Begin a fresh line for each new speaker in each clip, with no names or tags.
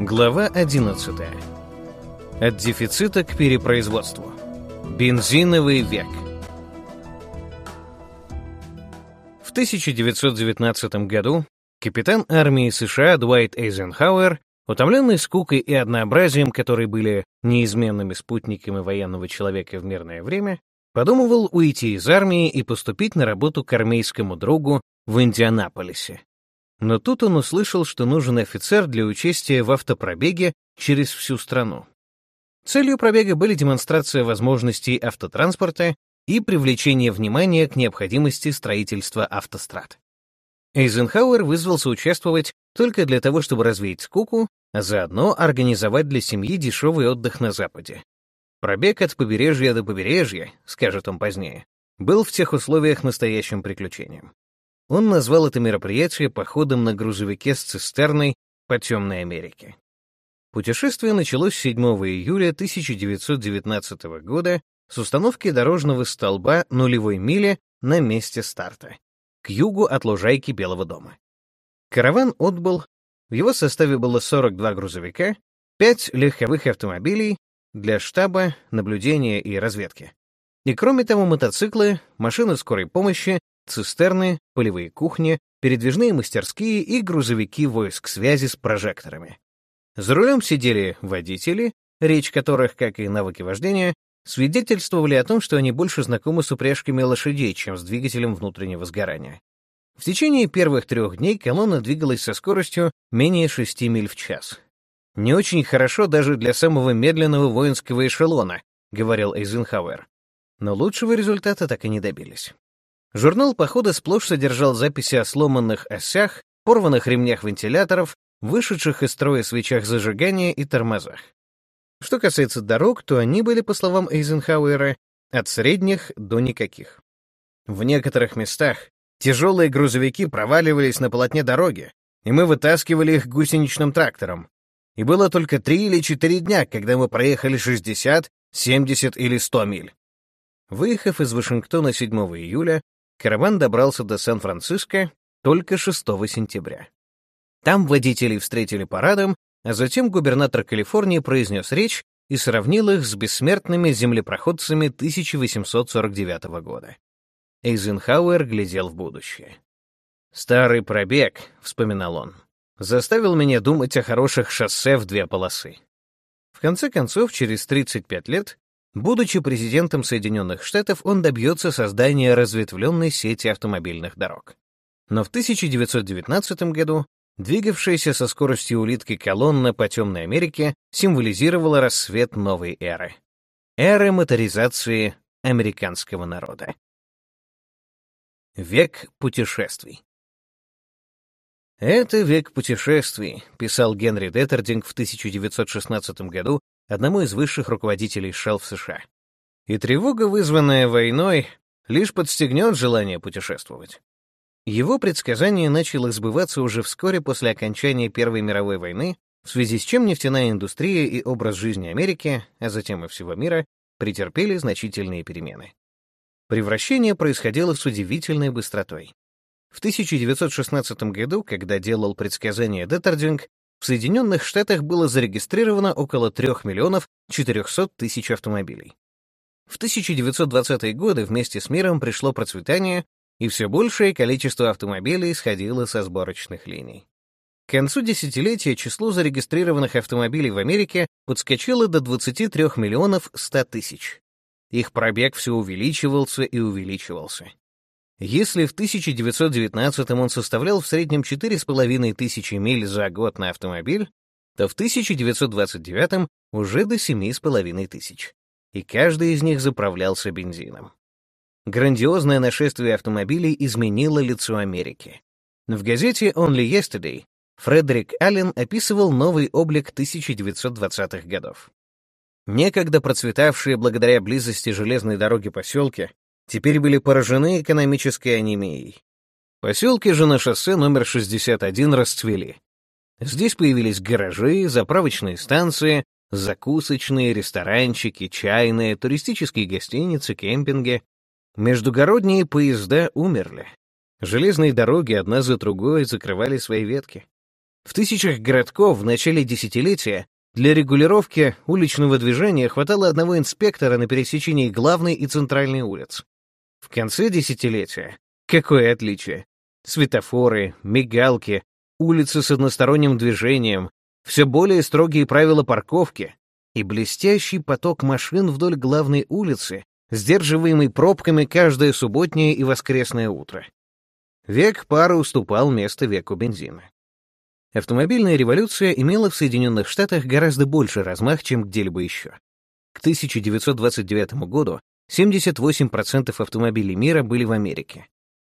Глава 11. От дефицита к перепроизводству. Бензиновый век. В 1919 году капитан армии США Дуайт Эйзенхауэр, утомленный скукой и однообразием, которые были неизменными спутниками военного человека в мирное время, подумывал уйти из армии и поступить на работу к армейскому другу в Индианаполисе. Но тут он услышал, что нужен офицер для участия в автопробеге через всю страну. Целью пробега были демонстрация возможностей автотранспорта и привлечение внимания к необходимости строительства автострад. Эйзенхауэр вызвался участвовать только для того, чтобы развеять скуку, а заодно организовать для семьи дешевый отдых на Западе. Пробег от побережья до побережья, скажет он позднее, был в тех условиях настоящим приключением. Он назвал это мероприятие походом на грузовике с цистерной по темной Америке. Путешествие началось 7 июля 1919 года с установки дорожного столба нулевой мили на месте старта, к югу от лужайки Белого дома. Караван отбыл, в его составе было 42 грузовика, 5 легковых автомобилей для штаба, наблюдения и разведки. И кроме того, мотоциклы, машины скорой помощи цистерны, полевые кухни, передвижные мастерские и грузовики войск связи с прожекторами. За рулем сидели водители, речь которых, как и навыки вождения, свидетельствовали о том, что они больше знакомы с упряжками лошадей, чем с двигателем внутреннего сгорания. В течение первых трех дней колонна двигалась со скоростью менее 6 миль в час. «Не очень хорошо даже для самого медленного воинского эшелона», — говорил Эйзенхауэр. Но лучшего результата так и не добились. Журнал похода сплошь содержал записи о сломанных осях, порванных ремнях вентиляторов, вышедших из строя свечах зажигания и тормозах. Что касается дорог, то они были, по словам Эйзенхауэра, от средних до никаких. В некоторых местах тяжелые грузовики проваливались на полотне дороги, и мы вытаскивали их гусеничным трактором. И было только три или четыре дня, когда мы проехали 60, 70 или 100 миль. Выехав из Вашингтона 7 июля, караван добрался до Сан-Франциско только 6 сентября. Там водителей встретили парадом, а затем губернатор Калифорнии произнес речь и сравнил их с бессмертными землепроходцами 1849 года. Эйзенхауэр глядел в будущее. «Старый пробег», — вспоминал он, — «заставил меня думать о хороших шоссе в две полосы». В конце концов, через 35 лет Будучи президентом Соединенных Штатов, он добьется создания разветвленной сети автомобильных дорог. Но в 1919 году двигавшаяся со скоростью улитки колонна по темной Америке символизировала рассвет новой эры. Эры моторизации американского народа. Век путешествий. «Это век путешествий», — писал Генри Деттердинг в 1916 году одному из высших руководителей ШЕЛ в США. И тревога, вызванная войной, лишь подстегнет желание путешествовать. Его предсказание начало сбываться уже вскоре после окончания Первой мировой войны, в связи с чем нефтяная индустрия и образ жизни Америки, а затем и всего мира, претерпели значительные перемены. Превращение происходило с удивительной быстротой. В 1916 году, когда делал предсказание Деттердинг, в Соединенных Штатах было зарегистрировано около 3 миллионов 400 тысяч автомобилей. В 1920-е годы вместе с миром пришло процветание, и все большее количество автомобилей сходило со сборочных линий. К концу десятилетия число зарегистрированных автомобилей в Америке подскочило до 23 миллионов 100 тысяч. Их пробег все увеличивался и увеличивался. Если в 1919 он составлял в среднем 4,5 тысячи миль за год на автомобиль, то в 1929 уже до 7,5 тысяч. И каждый из них заправлялся бензином. Грандиозное нашествие автомобилей изменило лицо Америки. В газете Only Yesterday Фредерик Аллен описывал новый облик 1920-х годов. Некогда процветавшие благодаря близости железной дороги поселки теперь были поражены экономической анемией. Поселки же на шоссе номер 61 расцвели. Здесь появились гаражи, заправочные станции, закусочные, ресторанчики, чайные, туристические гостиницы, кемпинги. Междугородние поезда умерли. Железные дороги одна за другой закрывали свои ветки. В тысячах городков в начале десятилетия для регулировки уличного движения хватало одного инспектора на пересечении главной и центральной улиц. В конце десятилетия какое отличие? Светофоры, мигалки, улицы с односторонним движением, все более строгие правила парковки и блестящий поток машин вдоль главной улицы, сдерживаемый пробками каждое субботнее и воскресное утро. Век пары уступал место веку бензина. Автомобильная революция имела в Соединенных Штатах гораздо больше размах, чем где-либо еще. К 1929 году 78% автомобилей мира были в Америке.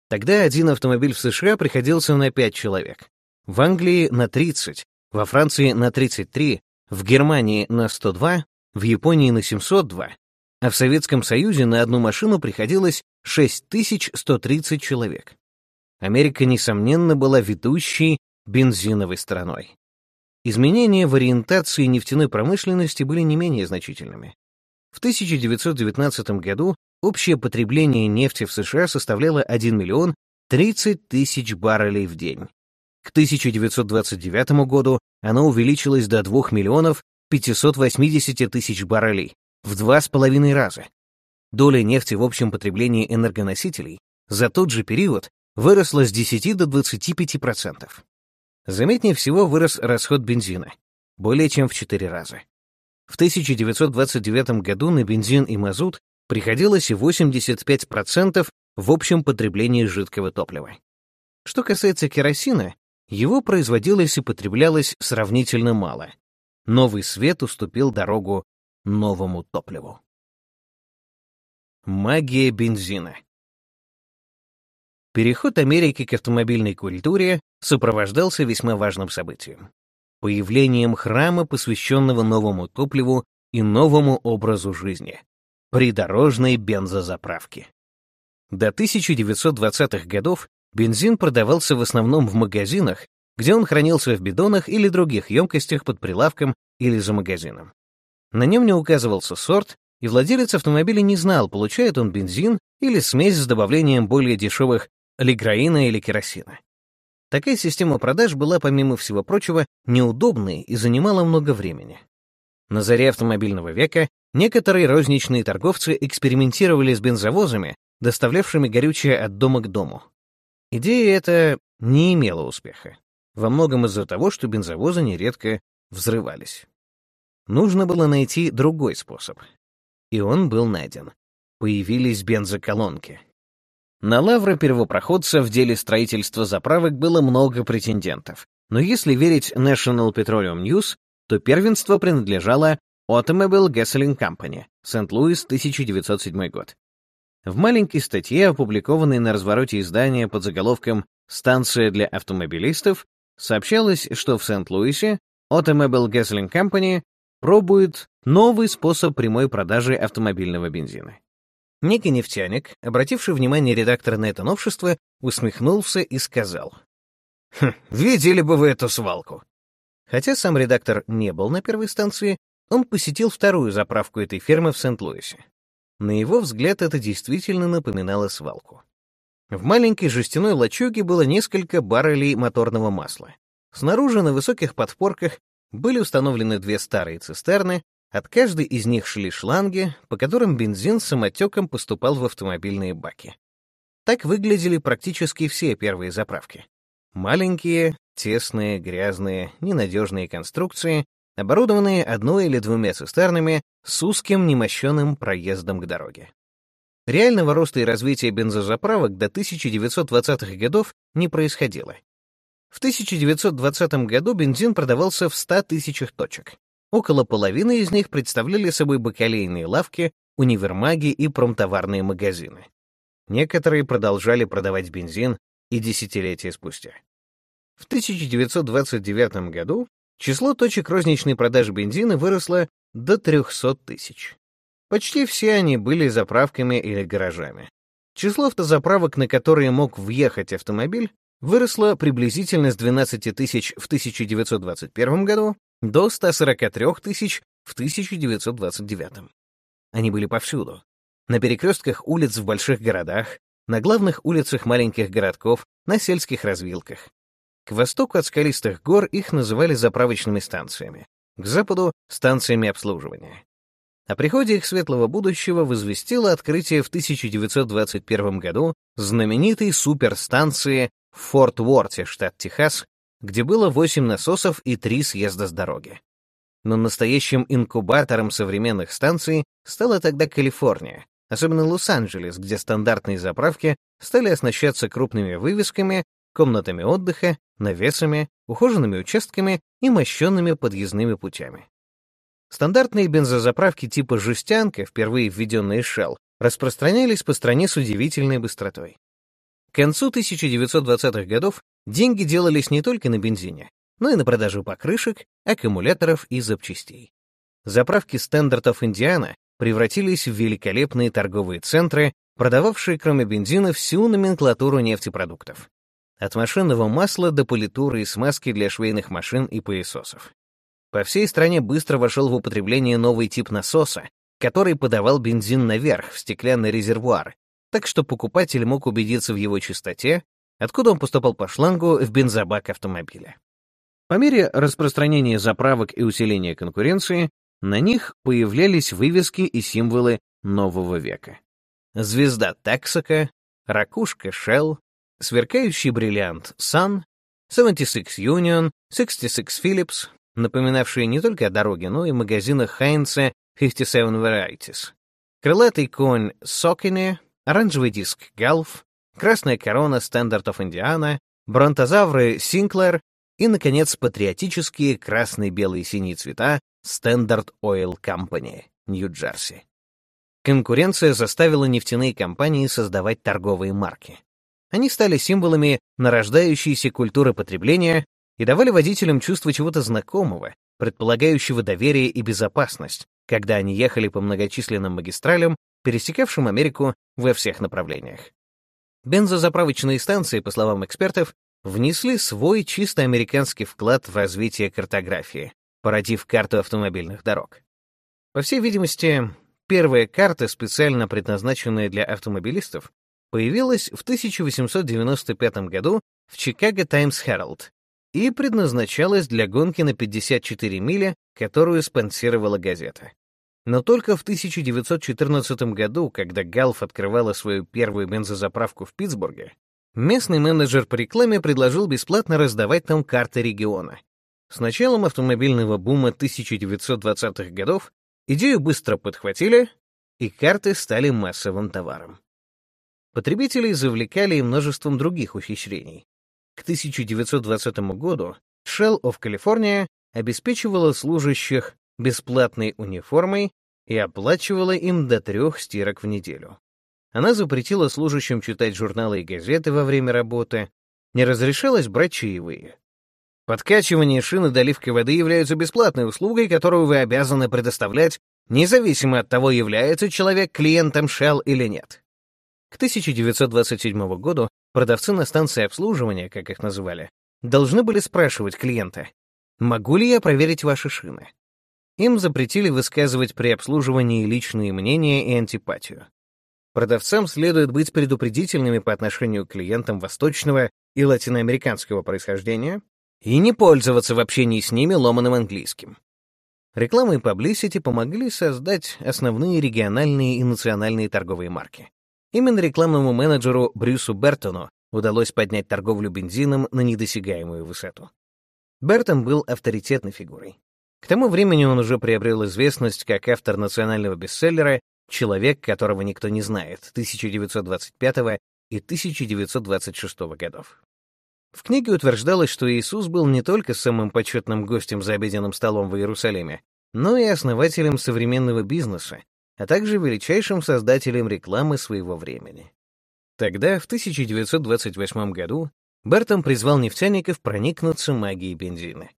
Тогда один автомобиль в США приходился на 5 человек. В Англии — на 30, во Франции — на 33, в Германии — на 102, в Японии — на 702, а в Советском Союзе на одну машину приходилось 6130 человек. Америка, несомненно, была ведущей бензиновой страной. Изменения в ориентации нефтяной промышленности были не менее значительными. В 1919 году общее потребление нефти в США составляло 1 миллион 30 тысяч баррелей в день. К 1929 году оно увеличилось до 2 миллионов 580 тысяч баррелей, в два с половиной раза. Доля нефти в общем потреблении энергоносителей за тот же период выросла с 10 до 25%. Заметнее всего вырос расход бензина, более чем в 4 раза. В 1929 году на бензин и мазут приходилось 85% в общем потреблении жидкого топлива. Что касается керосина, его производилось и потреблялось сравнительно мало. Новый свет уступил дорогу новому топливу. Магия бензина Переход Америки к автомобильной культуре сопровождался весьма важным событием — появлением храма, посвященного новому топливу и новому образу жизни — придорожной бензозаправки. До 1920-х годов бензин продавался в основном в магазинах, где он хранился в бидонах или других емкостях под прилавком или за магазином. На нем не указывался сорт, и владелец автомобиля не знал, получает он бензин или смесь с добавлением более дешевых лиграина или керосина. Такая система продаж была, помимо всего прочего, неудобной и занимала много времени. На заре автомобильного века некоторые розничные торговцы экспериментировали с бензовозами, доставлявшими горючее от дома к дому. Идея эта не имела успеха, во многом из-за того, что бензовозы нередко взрывались. Нужно было найти другой способ. И он был найден. Появились бензоколонки. На лавры первопроходца в деле строительства заправок было много претендентов, но если верить National Petroleum News, то первенство принадлежало Automobile Gasoline Company, Сент-Луис, 1907 год. В маленькой статье, опубликованной на развороте издания под заголовком «Станция для автомобилистов», сообщалось, что в Сент-Луисе Automobile Gasoline Company пробует новый способ прямой продажи автомобильного бензина. Некий нефтяник, обративший внимание редактора на это новшество, усмехнулся и сказал. «Хм, видели бы вы эту свалку!» Хотя сам редактор не был на первой станции, он посетил вторую заправку этой фермы в Сент-Луисе. На его взгляд, это действительно напоминало свалку. В маленькой жестяной лачуге было несколько баррелей моторного масла. Снаружи на высоких подпорках были установлены две старые цистерны, от каждой из них шли шланги, по которым бензин самотеком поступал в автомобильные баки. Так выглядели практически все первые заправки. Маленькие, тесные, грязные, ненадежные конструкции, оборудованные одной или двумя цистернами с узким немощенным проездом к дороге. Реального роста и развития бензозаправок до 1920-х годов не происходило. В 1920 году бензин продавался в 100 тысячах точек. Около половины из них представляли собой бакалейные лавки, универмаги и промтоварные магазины. Некоторые продолжали продавать бензин и десятилетия спустя. В 1929 году число точек розничной продажи бензина выросло до 300 тысяч. Почти все они были заправками или гаражами. Число автозаправок, на которые мог въехать автомобиль, выросло приблизительно с 12 тысяч в 1921 году до 143 тысяч в 1929. Они были повсюду. На перекрестках улиц в больших городах, на главных улицах маленьких городков, на сельских развилках. К востоку от скалистых гор их называли заправочными станциями, к западу — станциями обслуживания. О приходе их светлого будущего возвестило открытие в 1921 году знаменитой суперстанции в Форт-Уорте, штат Техас, где было 8 насосов и 3 съезда с дороги. Но настоящим инкубатором современных станций стала тогда Калифорния, особенно Лос-Анджелес, где стандартные заправки стали оснащаться крупными вывесками, комнатами отдыха, навесами, ухоженными участками и мощенными подъездными путями. Стандартные бензозаправки типа «жестянка», впервые введенные Shell, распространялись по стране с удивительной быстротой. К концу 1920-х годов деньги делались не только на бензине, но и на продажу покрышек, аккумуляторов и запчастей. Заправки стандартов Индиана превратились в великолепные торговые центры, продававшие кроме бензина всю номенклатуру нефтепродуктов. От машинного масла до политуры и смазки для швейных машин и пылесосов. По всей стране быстро вошел в употребление новый тип насоса, который подавал бензин наверх, в стеклянный резервуар, так что покупатель мог убедиться в его чистоте, откуда он поступал по шлангу в бензобак автомобиля. По мере распространения заправок и усиления конкуренции, на них появлялись вывески и символы нового века. Звезда Texaco, ракушка Shell, сверкающий бриллиант Sun, 76 Union, 66 Phillips, напоминавшие не только о дороге, но и магазинах Хайнца 57 Varieties. Крылатый конь Сокине, оранжевый диск Галф, красная корона of Indiana, бронтозавры Синклер и, наконец, патриотические красный, белый и синий цвета Standard Oil Company, Нью-Джерси. Конкуренция заставила нефтяные компании создавать торговые марки. Они стали символами нарождающейся культуры потребления и давали водителям чувство чего-то знакомого, предполагающего доверие и безопасность, когда они ехали по многочисленным магистралям, пересекавшим Америку во всех направлениях. Бензозаправочные станции, по словам экспертов, внесли свой чисто американский вклад в развитие картографии, породив карту автомобильных дорог. По всей видимости, первая карта, специально предназначенная для автомобилистов, появилась в 1895 году в Chicago Times Herald и предназначалась для гонки на 54 мили, которую спонсировала газета. Но только в 1914 году, когда Галф открывала свою первую бензозаправку в Питтсбурге, местный менеджер по рекламе предложил бесплатно раздавать там карты региона. С началом автомобильного бума 1920-х годов идею быстро подхватили, и карты стали массовым товаром. Потребителей завлекали и множеством других ухищрений. К 1920 году Shell of California обеспечивала служащих бесплатной униформой и оплачивала им до трех стирок в неделю. Она запретила служащим читать журналы и газеты во время работы, не разрешалось брать чаевые. Подкачивание шин и доливка воды являются бесплатной услугой, которую вы обязаны предоставлять, независимо от того, является человек клиентом Shell или нет. К 1927 году продавцы на станции обслуживания, как их называли, должны были спрашивать клиента, «Могу ли я проверить ваши шины?» Им запретили высказывать при обслуживании личные мнения и антипатию. Продавцам следует быть предупредительными по отношению к клиентам восточного и латиноамериканского происхождения и не пользоваться в общении с ними ломаным английским. Реклама и паблисити помогли создать основные региональные и национальные торговые марки. Именно рекламному менеджеру Брюсу Бертону удалось поднять торговлю бензином на недосягаемую высоту. Бертон был авторитетной фигурой. К тому времени он уже приобрел известность как автор национального бестселлера «Человек, которого никто не знает» 1925 и 1926 годов. В книге утверждалось, что Иисус был не только самым почетным гостем за обеденным столом в Иерусалиме, но и основателем современного бизнеса, а также величайшим создателем рекламы своего времени. Тогда, в 1928 году, Бертон призвал нефтяников проникнуться магией бензина.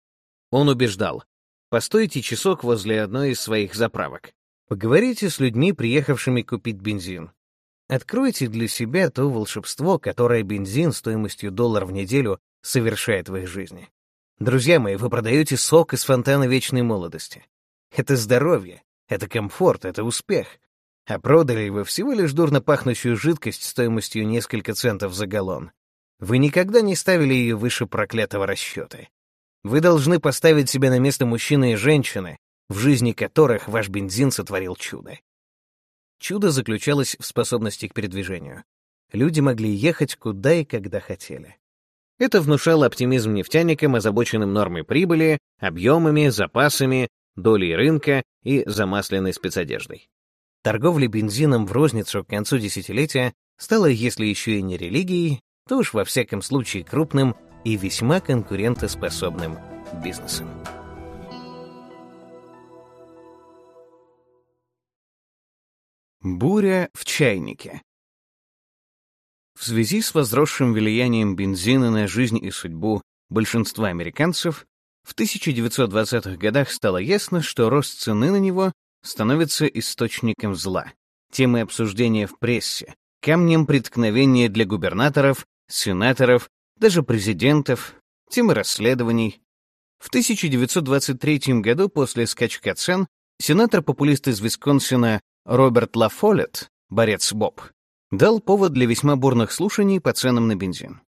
Он убеждал, постойте часок возле одной из своих заправок, поговорите с людьми, приехавшими купить бензин. Откройте для себя то волшебство, которое бензин стоимостью доллар в неделю совершает в их жизни. Друзья мои, вы продаете сок из фонтана вечной молодости. Это здоровье, это комфорт, это успех. А продали вы всего лишь дурно пахнущую жидкость стоимостью несколько центов за галлон. Вы никогда не ставили ее выше проклятого расчета. Вы должны поставить себя на место мужчины и женщины, в жизни которых ваш бензин сотворил чудо. Чудо заключалось в способности к передвижению. Люди могли ехать куда и когда хотели. Это внушало оптимизм нефтяникам, озабоченным нормой прибыли, объемами, запасами, долей рынка и замасленной спецодеждой. Торговля бензином в розницу к концу десятилетия стала, если еще и не религией, то уж во всяком случае крупным и весьма конкурентоспособным бизнесом. Буря в чайнике. В связи с возросшим влиянием бензина на жизнь и судьбу большинства американцев, в 1920-х годах стало ясно, что рост цены на него становится источником зла, темой обсуждения в прессе, камнем преткновения для губернаторов, сенаторов, даже президентов, темой расследований. В 1923 году после скачка цен сенатор-популист из Висконсина Роберт Лафолет, борец Боб, дал повод для весьма бурных слушаний по ценам на бензин.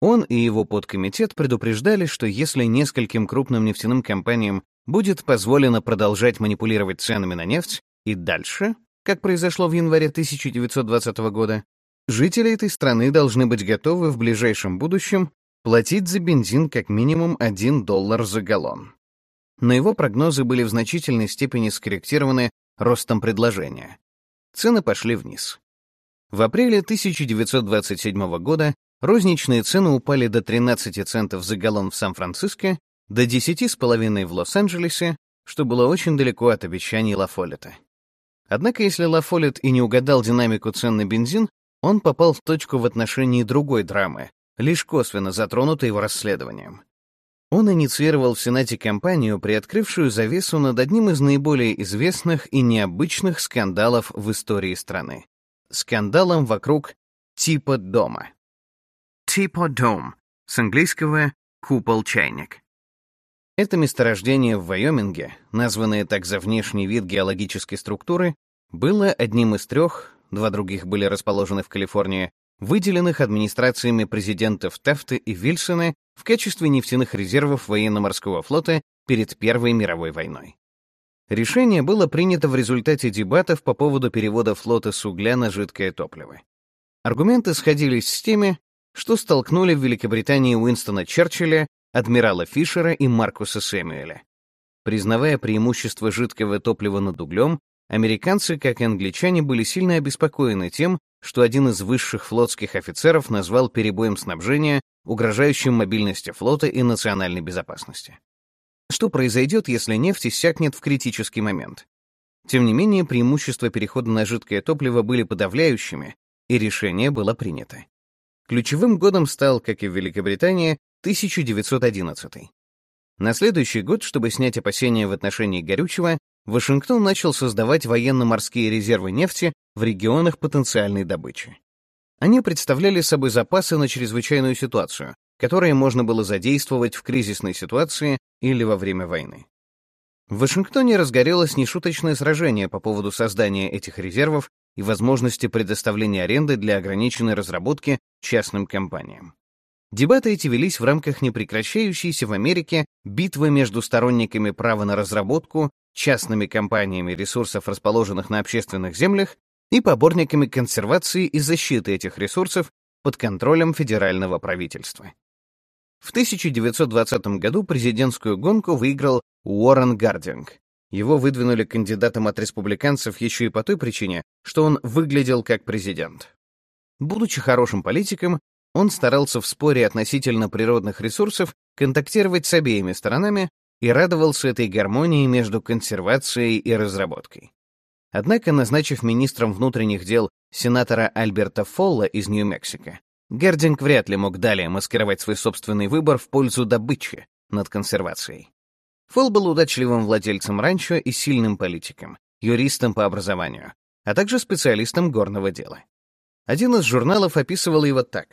Он и его подкомитет предупреждали, что если нескольким крупным нефтяным компаниям будет позволено продолжать манипулировать ценами на нефть и дальше, как произошло в январе 1920 года, жители этой страны должны быть готовы в ближайшем будущем платить за бензин как минимум 1 доллар за галлон. Но его прогнозы были в значительной степени скорректированы ростом предложения. Цены пошли вниз. В апреле 1927 года розничные цены упали до 13 центов за галлон в Сан-Франциско, до 10,5 в Лос-Анджелесе, что было очень далеко от обещаний Лафолета. Однако, если Лафолет и не угадал динамику цен на бензин, он попал в точку в отношении другой драмы, лишь косвенно затронутой его расследованием. Он инициировал в Сенате кампанию, приоткрывшую завесу над одним из наиболее известных и необычных скандалов в истории страны скандалом вокруг типа дома. Типа дом, с английского «купол-чайник». Это месторождение в Вайоминге, названное так за внешний вид геологической структуры, было одним из трех, два других были расположены в Калифорнии, выделенных администрациями президентов Тафта и Вильсона в качестве нефтяных резервов военно-морского флота перед Первой мировой войной. Решение было принято в результате дебатов по поводу перевода флота с угля на жидкое топливо. Аргументы сходились с теми, что столкнули в Великобритании Уинстона Черчилля, адмирала Фишера и Маркуса Сэмюэля. Признавая преимущество жидкого топлива над углем, американцы, как и англичане, были сильно обеспокоены тем, что один из высших флотских офицеров назвал перебоем снабжения, угрожающим мобильности флота и национальной безопасности. Что произойдет, если нефть иссякнет в критический момент? Тем не менее, преимущества перехода на жидкое топливо были подавляющими, и решение было принято. Ключевым годом стал, как и в Великобритании, 1911. На следующий год, чтобы снять опасения в отношении горючего, Вашингтон начал создавать военно-морские резервы нефти в регионах потенциальной добычи. Они представляли собой запасы на чрезвычайную ситуацию, которые можно было задействовать в кризисной ситуации или во время войны. В Вашингтоне разгорелось нешуточное сражение по поводу создания этих резервов и возможности предоставления аренды для ограниченной разработки частным компаниям. Дебаты эти велись в рамках непрекращающейся в Америке битвы между сторонниками права на разработку, частными компаниями ресурсов, расположенных на общественных землях, и поборниками консервации и защиты этих ресурсов под контролем федерального правительства. В 1920 году президентскую гонку выиграл Уоррен Гардинг. Его выдвинули кандидатом от республиканцев еще и по той причине, что он выглядел как президент. Будучи хорошим политиком, он старался в споре относительно природных ресурсов контактировать с обеими сторонами и радовался этой гармонии между консервацией и разработкой. Однако, назначив министром внутренних дел сенатора Альберта Фолла из Нью-Мексико, Гердинг вряд ли мог далее маскировать свой собственный выбор в пользу добычи над консервацией. Фолл был удачливым владельцем ранчо и сильным политиком, юристом по образованию, а также специалистом горного дела. Один из журналов описывал его так.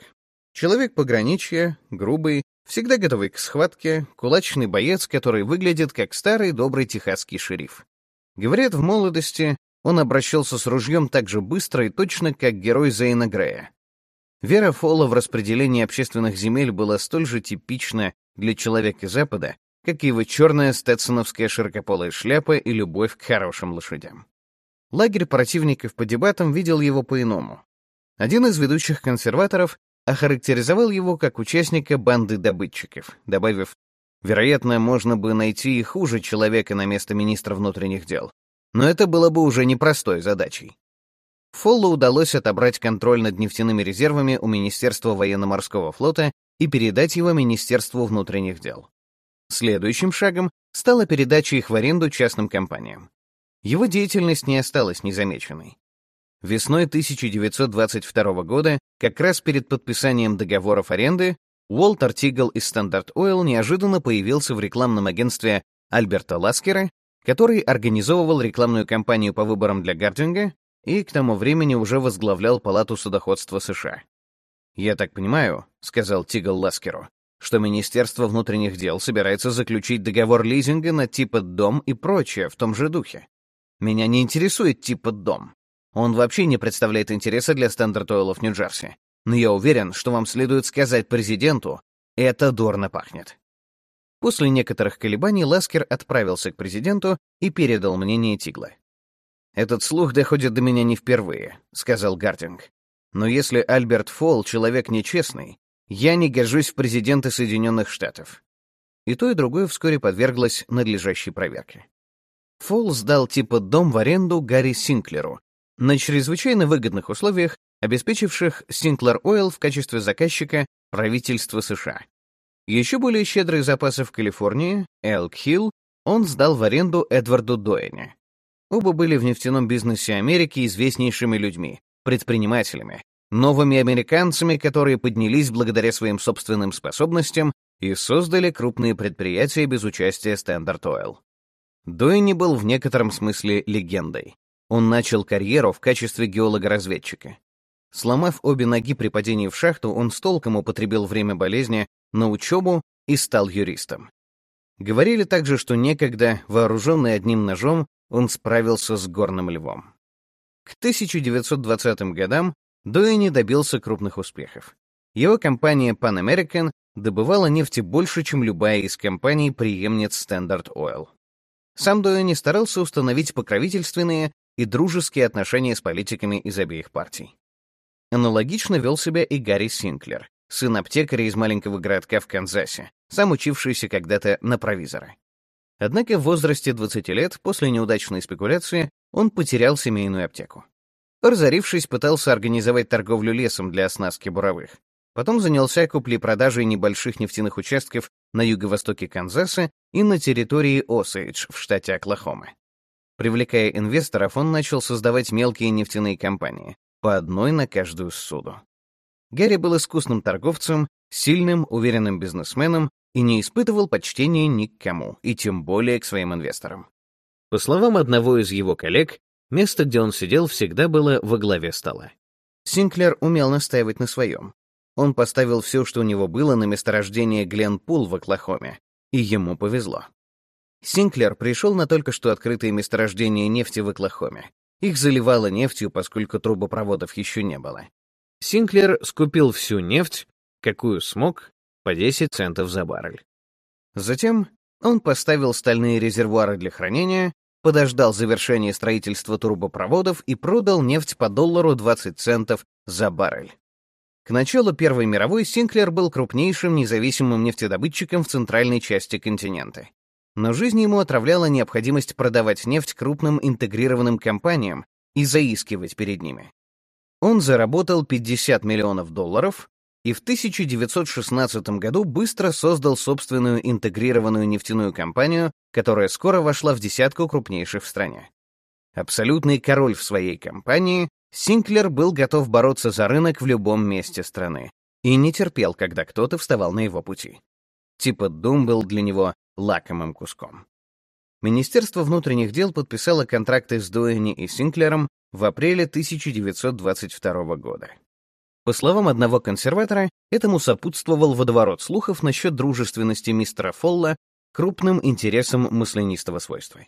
Человек пограничья, грубый, всегда готовый к схватке, кулачный боец, который выглядит как старый добрый техасский шериф. Говорят, в молодости он обращался с ружьем так же быстро и точно, как герой Зейна Грея. Вера Фолла в распределение общественных земель была столь же типична для человека Запада, как и его черная стетсоновская широкополая шляпа и любовь к хорошим лошадям. Лагерь противников по дебатам видел его по-иному. Один из ведущих консерваторов охарактеризовал его как участника банды добытчиков, добавив, «Вероятно, можно бы найти и хуже человека на место министра внутренних дел, но это было бы уже непростой задачей». Фоллу удалось отобрать контроль над нефтяными резервами у Министерства военно-морского флота и передать его Министерству внутренних дел. Следующим шагом стала передача их в аренду частным компаниям. Его деятельность не осталась незамеченной. Весной 1922 года, как раз перед подписанием договоров аренды, Уолтер Тигл из Standard Oil неожиданно появился в рекламном агентстве Альберта Ласкера, который организовывал рекламную кампанию по выборам для Гардинга и к тому времени уже возглавлял Палату судоходства США. «Я так понимаю», — сказал Тигл Ласкеру, что Министерство внутренних дел собирается заключить договор лизинга на типа дом и прочее в том же духе. Меня не интересует типа дом. Он вообще не представляет интереса для Standard Oil Нью-Джерси. Но я уверен, что вам следует сказать президенту, это дурно пахнет. После некоторых колебаний Ласкер отправился к президенту и передал мнение Тигла. «Этот слух доходит до меня не впервые», — сказал Гардинг. «Но если Альберт Фолл человек нечестный, я не гожусь в президенты Соединенных Штатов». И то, и другое вскоре подверглось надлежащей проверке. Фолл сдал типа дом в аренду Гарри Синклеру на чрезвычайно выгодных условиях, обеспечивших Синклер Ойл в качестве заказчика правительства США. Еще более щедрые запасы в Калифорнии, Элк Хилл, он сдал в аренду Эдварду Доэне, Оба были в нефтяном бизнесе Америки известнейшими людьми, предпринимателями, новыми американцами, которые поднялись благодаря своим собственным способностям и создали крупные предприятия без участия Standard Oil. Дуэни был в некотором смысле легендой. Он начал карьеру в качестве геолога-разведчика. Сломав обе ноги при падении в шахту, он с толком употребил время болезни на учебу и стал юристом. Говорили также, что некогда, вооруженный одним ножом, он справился с горным львом. К 1920 годам Дуэни добился крупных успехов. Его компания Pan American добывала нефти больше, чем любая из компаний преемниц Standard Oil. Сам Дуэни старался установить покровительственные и дружеские отношения с политиками из обеих партий. Аналогично вел себя и Гарри Синклер, сын аптекаря из маленького городка в Канзасе, сам учившийся когда-то на провизора. Однако в возрасте 20 лет, после неудачной спекуляции, он потерял семейную аптеку. Разорившись, пытался организовать торговлю лесом для оснастки буровых. Потом занялся куплей-продажей небольших нефтяных участков на юго-востоке Канзаса и на территории Осейдж в штате Оклахома. Привлекая инвесторов, он начал создавать мелкие нефтяные компании, по одной на каждую суду. Гарри был искусным торговцем, сильным, уверенным бизнесменом и не испытывал почтения ни к кому, и тем более к своим инвесторам. По словам одного из его коллег, место, где он сидел, всегда было во главе стола. Синклер умел настаивать на своем. Он поставил все, что у него было, на месторождение Гленпул в Оклахоме, и ему повезло. Синклер пришел на только что открытые месторождения нефти в Оклахоме. Их заливало нефтью, поскольку трубопроводов еще не было. Синклер скупил всю нефть, какую смог, по 10 центов за баррель. Затем он поставил стальные резервуары для хранения, подождал завершения строительства трубопроводов и продал нефть по доллару 20 центов за баррель. К началу Первой мировой Синклер был крупнейшим независимым нефтедобытчиком в центральной части континента. Но жизнь ему отравляла необходимость продавать нефть крупным интегрированным компаниям и заискивать перед ними. Он заработал 50 миллионов долларов, и в 1916 году быстро создал собственную интегрированную нефтяную компанию, которая скоро вошла в десятку крупнейших в стране. Абсолютный король в своей компании, Синклер был готов бороться за рынок в любом месте страны и не терпел, когда кто-то вставал на его пути. Типа Дум был для него лакомым куском. Министерство внутренних дел подписало контракты с Дуэни и Синклером в апреле 1922 года. По словам одного консерватора, этому сопутствовал водоворот слухов насчет дружественности мистера Фолла крупным интересам маслянистого свойства.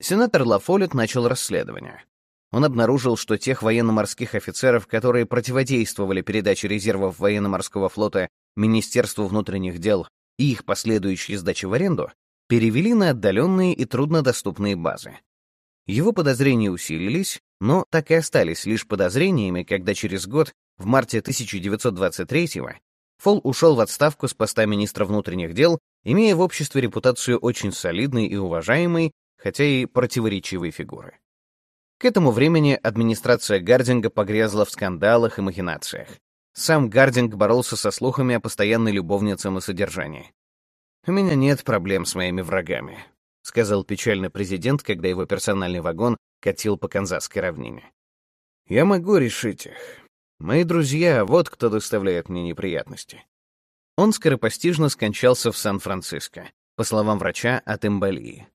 Сенатор Лафолет начал расследование. он обнаружил, что тех военно-морских офицеров, которые противодействовали передаче резервов военно-морского флота Министерству внутренних дел и их последующей сдаче в аренду, перевели на отдаленные и труднодоступные базы. Его подозрения усилились, но так и остались лишь подозрениями, когда через год, в марте 1923-го, Фолл ушел в отставку с поста министра внутренних дел, имея в обществе репутацию очень солидной и уважаемой, хотя и противоречивой фигуры. К этому времени администрация Гардинга погрязла в скандалах и махинациях. Сам Гардинг боролся со слухами о постоянной любовнице и содержании. «У меня нет проблем с моими врагами», — сказал печальный президент, когда его персональный вагон катил по Канзасской равнине. «Я могу решить их. Мои друзья — вот кто доставляет мне неприятности». Он скоропостижно скончался в Сан-Франциско, по словам врача, от эмболии.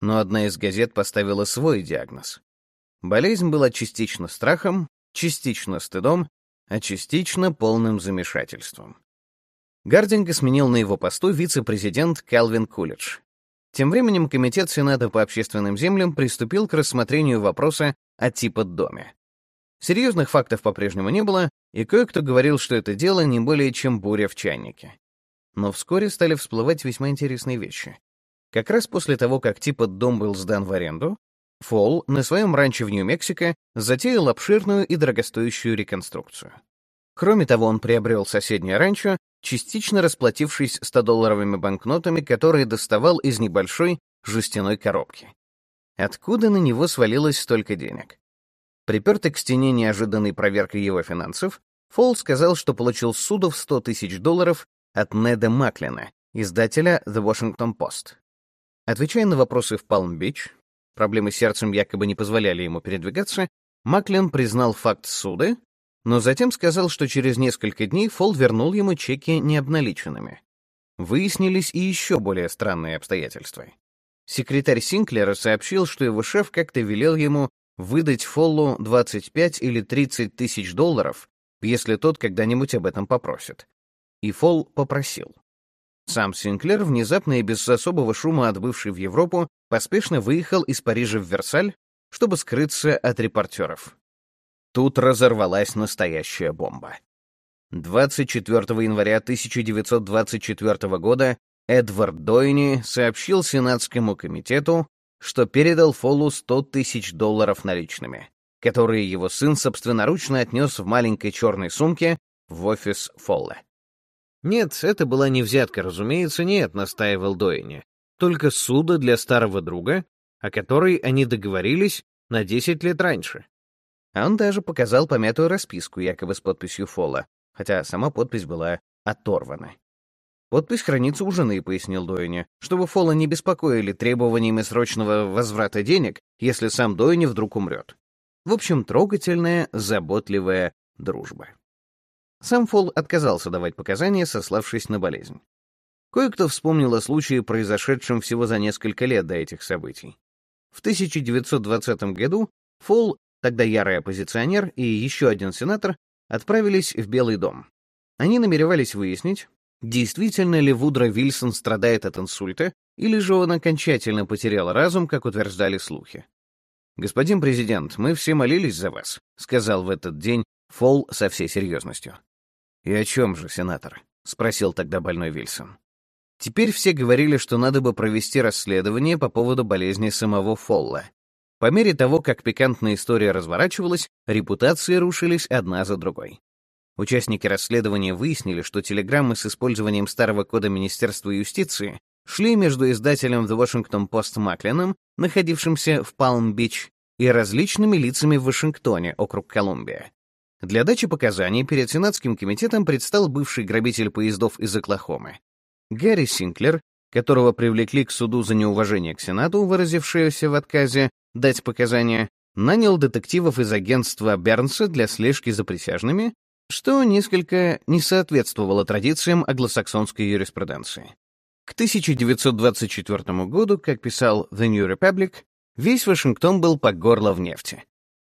Но одна из газет поставила свой диагноз. Болезнь была частично страхом, частично стыдом, а частично полным замешательством. Гардинга сменил на его посту вице-президент Калвин Кулидж. Тем временем Комитет Сената по общественным землям приступил к рассмотрению вопроса о типа-доме. Серьезных фактов по-прежнему не было, и кое-кто говорил, что это дело не более чем буря в чайнике. Но вскоре стали всплывать весьма интересные вещи. Как раз после того, как типа-дом был сдан в аренду, Фолл на своем ранчо в Нью-Мексико затеял обширную и дорогостоящую реконструкцию. Кроме того, он приобрел соседнее ранчо, частично расплатившись 100-долларовыми банкнотами, которые доставал из небольшой жестяной коробки. Откуда на него свалилось столько денег? Припертый к стене неожиданной проверкой его финансов, Фолл сказал, что получил суду в 100 тысяч долларов от Неда Маклина, издателя The Washington Post. Отвечая на вопросы в Палм-Бич, проблемы с сердцем якобы не позволяли ему передвигаться, Маклин признал факт суда, но затем сказал, что через несколько дней Фолл вернул ему чеки необналиченными. Выяснились и еще более странные обстоятельства. Секретарь Синклера сообщил, что его шеф как-то велел ему выдать Фоллу 25 или 30 тысяч долларов, если тот когда-нибудь об этом попросит. И Фолл попросил. Сам Синклер, внезапно и без особого шума отбывший в Европу, поспешно выехал из Парижа в Версаль, чтобы скрыться от репортеров. Тут разорвалась настоящая бомба. 24 января 1924 года Эдвард Дойни сообщил Сенатскому комитету, что передал Фоллу 100 тысяч долларов наличными, которые его сын собственноручно отнес в маленькой черной сумке в офис Фолла. Нет, это была не взятка, разумеется, нет, настаивал Доини. Только суда для старого друга, о которой они договорились на 10 лет раньше. А он даже показал помятую расписку, якобы с подписью Фола, хотя сама подпись была оторвана. «Подпись хранится у жены», — пояснил Дойни, чтобы Фола не беспокоили требованиями срочного возврата денег, если сам Дойни вдруг умрет. В общем, трогательная, заботливая дружба. Сам Фолл отказался давать показания, сославшись на болезнь. Кое-кто вспомнил о случае, произошедшем всего за несколько лет до этих событий. В 1920 году Фолл, тогда ярый оппозиционер, и еще один сенатор отправились в Белый дом. Они намеревались выяснить, действительно ли Вудро Вильсон страдает от инсульта, или же он окончательно потерял разум, как утверждали слухи. «Господин президент, мы все молились за вас», — сказал в этот день Фолл со всей серьезностью. «И о чем же, сенатор?» — спросил тогда больной Вильсон. Теперь все говорили, что надо бы провести расследование по поводу болезни самого Фолла. По мере того, как пикантная история разворачивалась, репутации рушились одна за другой. Участники расследования выяснили, что телеграммы с использованием старого кода Министерства юстиции шли между издателем The Washington Post Маклином, находившимся в Палм-Бич, и различными лицами в Вашингтоне, округ Колумбия. Для дачи показаний перед Сенатским комитетом предстал бывший грабитель поездов из Оклахомы. Гарри Синклер, которого привлекли к суду за неуважение к Сенату, выразившееся в отказе дать показания, нанял детективов из агентства Бернса для слежки за присяжными, что несколько не соответствовало традициям англосаксонской юриспруденции. К 1924 году, как писал The New Republic, весь Вашингтон был по горло в нефти.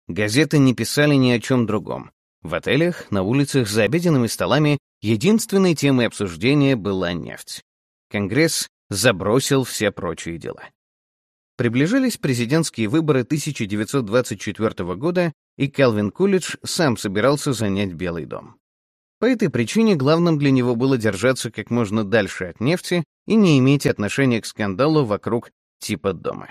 Газеты не писали ни о чем другом, в отелях, на улицах, за обеденными столами единственной темой обсуждения была нефть. Конгресс забросил все прочие дела. Приближались президентские выборы 1924 года, и Келвин Кулидж сам собирался занять Белый дом. По этой причине главным для него было держаться как можно дальше от нефти и не иметь отношения к скандалу вокруг типа дома.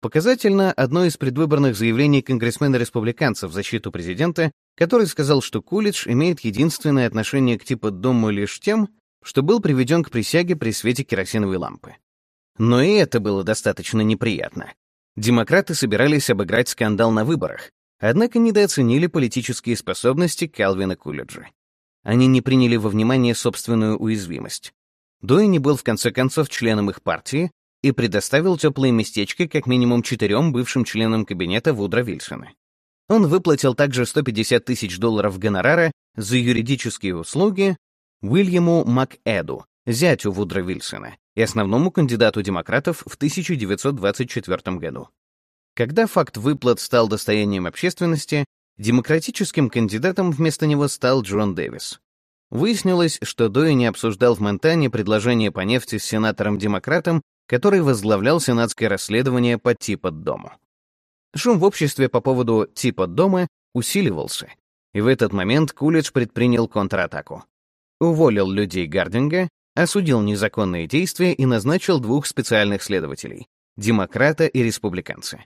Показательно одно из предвыборных заявлений конгрессмена-республиканца в защиту президента, который сказал, что Кулидж имеет единственное отношение к типа дому лишь тем, что был приведен к присяге при свете керосиновой лампы. Но и это было достаточно неприятно. Демократы собирались обыграть скандал на выборах, однако недооценили политические способности Калвина Кулиджа. Они не приняли во внимание собственную уязвимость. Дуэни был в конце концов членом их партии и предоставил теплое местечко как минимум четырем бывшим членам кабинета Вудра Вильсона. Он выплатил также 150 тысяч долларов гонорара за юридические услуги Уильяму МакЭду, зятю Вудра Вильсона, и основному кандидату демократов в 1924 году. Когда факт выплат стал достоянием общественности, демократическим кандидатом вместо него стал Джон Дэвис. Выяснилось, что Дой не обсуждал в Монтане предложение по нефти с сенатором-демократом, который возглавлял сенатское расследование по типа дому. Шум в обществе по поводу типа дома усиливался, и в этот момент Кулич предпринял контратаку. Уволил людей Гардинга осудил незаконные действия и назначил двух специальных следователей — демократа и республиканца.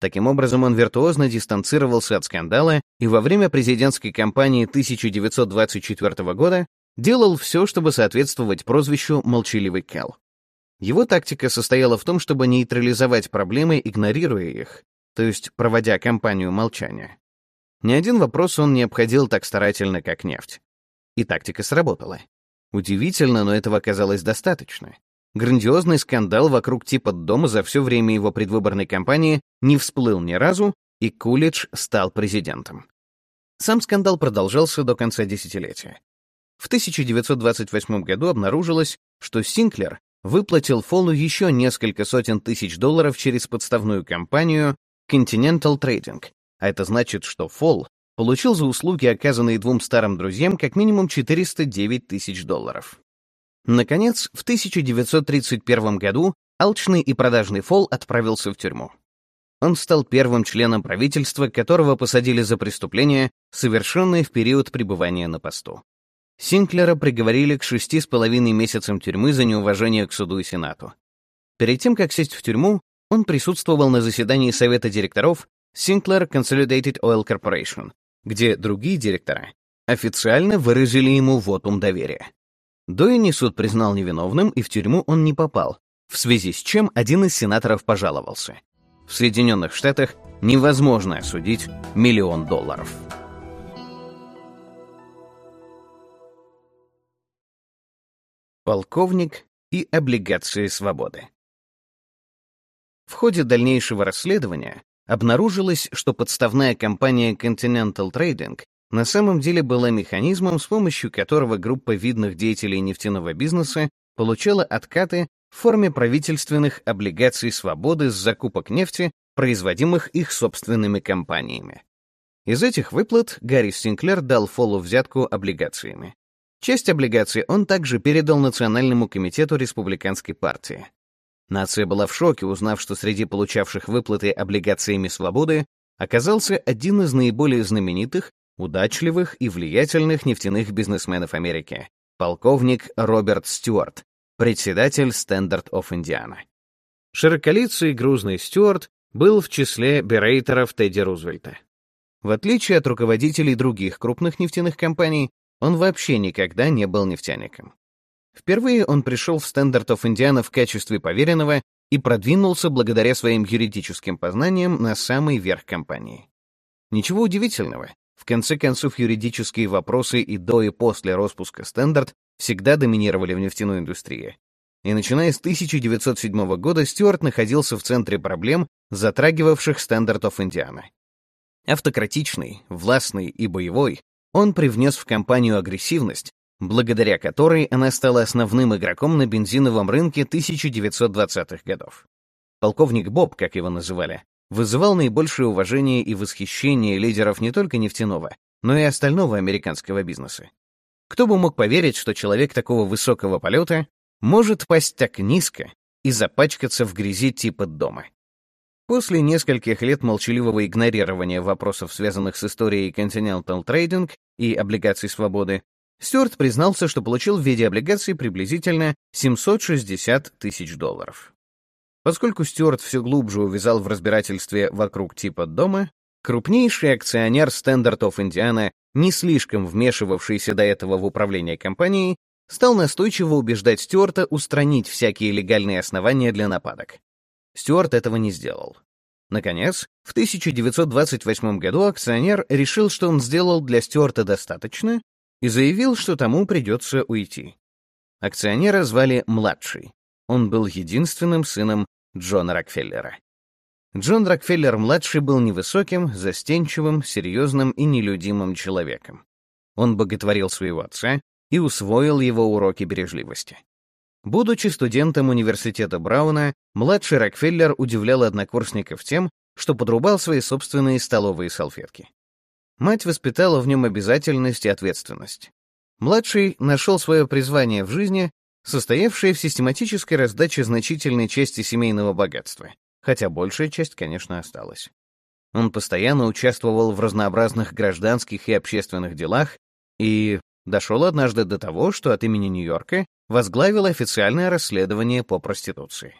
Таким образом, он виртуозно дистанцировался от скандала и во время президентской кампании 1924 года делал все, чтобы соответствовать прозвищу «молчаливый Кэл». Его тактика состояла в том, чтобы нейтрализовать проблемы, игнорируя их, то есть проводя кампанию молчания. Ни один вопрос он не обходил так старательно, как нефть. И тактика сработала. Удивительно, но этого оказалось достаточно. Грандиозный скандал вокруг типа дома за все время его предвыборной кампании не всплыл ни разу, и Кулидж стал президентом. Сам скандал продолжался до конца десятилетия. В 1928 году обнаружилось, что Синклер выплатил Фоллу еще несколько сотен тысяч долларов через подставную компанию Continental Trading, а это значит, что Фолл получил за услуги, оказанные двум старым друзьям, как минимум 409 тысяч долларов. Наконец, в 1931 году алчный и продажный Фол отправился в тюрьму. Он стал первым членом правительства, которого посадили за преступления, совершенные в период пребывания на посту. Синклера приговорили к шести с половиной месяцам тюрьмы за неуважение к суду и сенату. Перед тем, как сесть в тюрьму, он присутствовал на заседании совета директоров Sinclair Consolidated Oil Corporation, где другие директора официально выразили ему вотум доверия. Дуэни суд признал невиновным, и в тюрьму он не попал, в связи с чем один из сенаторов пожаловался. В Соединенных Штатах невозможно осудить миллион долларов. Полковник и облигации свободы. В ходе дальнейшего расследования обнаружилось, что подставная компания Continental Trading на самом деле была механизмом, с помощью которого группа видных деятелей нефтяного бизнеса получала откаты в форме правительственных облигаций свободы с закупок нефти, производимых их собственными компаниями. Из этих выплат Гарри Синклер дал Фоллу взятку облигациями. Часть облигаций он также передал Национальному комитету Республиканской партии. Нация была в шоке, узнав, что среди получавших выплаты облигациями свободы оказался один из наиболее знаменитых, удачливых и влиятельных нефтяных бизнесменов Америки — полковник Роберт Стюарт, председатель Standard of Indiana. Широколицый грузный Стюарт был в числе берейтеров Тедди Рузвельта. В отличие от руководителей других крупных нефтяных компаний, он вообще никогда не был нефтяником. Впервые он пришел в Standard of Indiana в качестве поверенного и продвинулся благодаря своим юридическим познаниям на самый верх компании. Ничего удивительного. В конце концов, юридические вопросы и до и после распуска Standard всегда доминировали в нефтяной индустрии. И начиная с 1907 года Стюарт находился в центре проблем, затрагивавших Standard of Indiana. Автократичный, властный и боевой, он привнес в компанию агрессивность, благодаря которой она стала основным игроком на бензиновом рынке 1920-х годов. Полковник Боб, как его называли, вызывал наибольшее уважение и восхищение лидеров не только нефтяного, но и остального американского бизнеса. Кто бы мог поверить, что человек такого высокого полета может пасть так низко и запачкаться в грязи типа дома. После нескольких лет молчаливого игнорирования вопросов, связанных с историей Continental Trading и облигаций свободы, Стюарт признался, что получил в виде облигаций приблизительно 760 тысяч долларов. Поскольку Стюарт все глубже увязал в разбирательстве вокруг типа дома, крупнейший акционер Standard of Indiana, не слишком вмешивавшийся до этого в управление компанией, стал настойчиво убеждать Стюарта устранить всякие легальные основания для нападок. Стюарт этого не сделал. Наконец, в 1928 году акционер решил, что он сделал для Стюарта достаточно, и заявил, что тому придется уйти. Акционера звали Младший. Он был единственным сыном Джона Рокфеллера. Джон Рокфеллер-младший был невысоким, застенчивым, серьезным и нелюдимым человеком. Он боготворил своего отца и усвоил его уроки бережливости. Будучи студентом университета Брауна, младший Рокфеллер удивлял однокурсников тем, что подрубал свои собственные столовые салфетки. Мать воспитала в нем обязательность и ответственность. Младший нашел свое призвание в жизни, состоявшее в систематической раздаче значительной части семейного богатства, хотя большая часть, конечно, осталась. Он постоянно участвовал в разнообразных гражданских и общественных делах и дошел однажды до того, что от имени Нью-Йорка возглавил официальное расследование по проституции.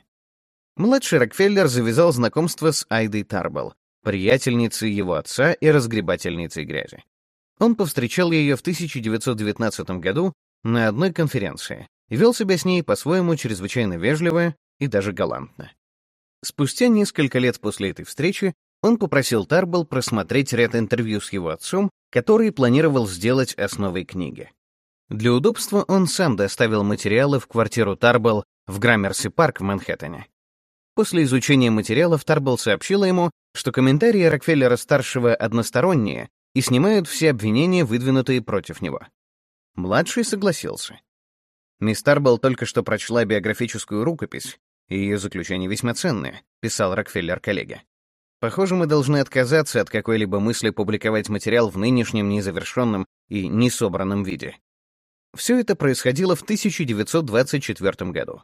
Младший Рокфеллер завязал знакомство с Айдой Тарбелл, приятельницей его отца и разгребательницей грязи. Он повстречал ее в 1919 году на одной конференции и вел себя с ней по-своему чрезвычайно вежливо и даже галантно. Спустя несколько лет после этой встречи он попросил Тарбл просмотреть ряд интервью с его отцом, которые планировал сделать основой книги. Для удобства он сам доставил материалы в квартиру Тарбл в Граммерси-парк в Манхэттене. После изучения материалов Тарбл сообщила ему, что комментарии Рокфеллера-старшего односторонние и снимают все обвинения, выдвинутые против него. Младший согласился. Мисс Тарбл только что прочла биографическую рукопись, и ее заключение весьма ценное, писал Рокфеллер коллеге. Похоже, мы должны отказаться от какой-либо мысли публиковать материал в нынешнем незавершенном и несобранном виде. Все это происходило в 1924 году.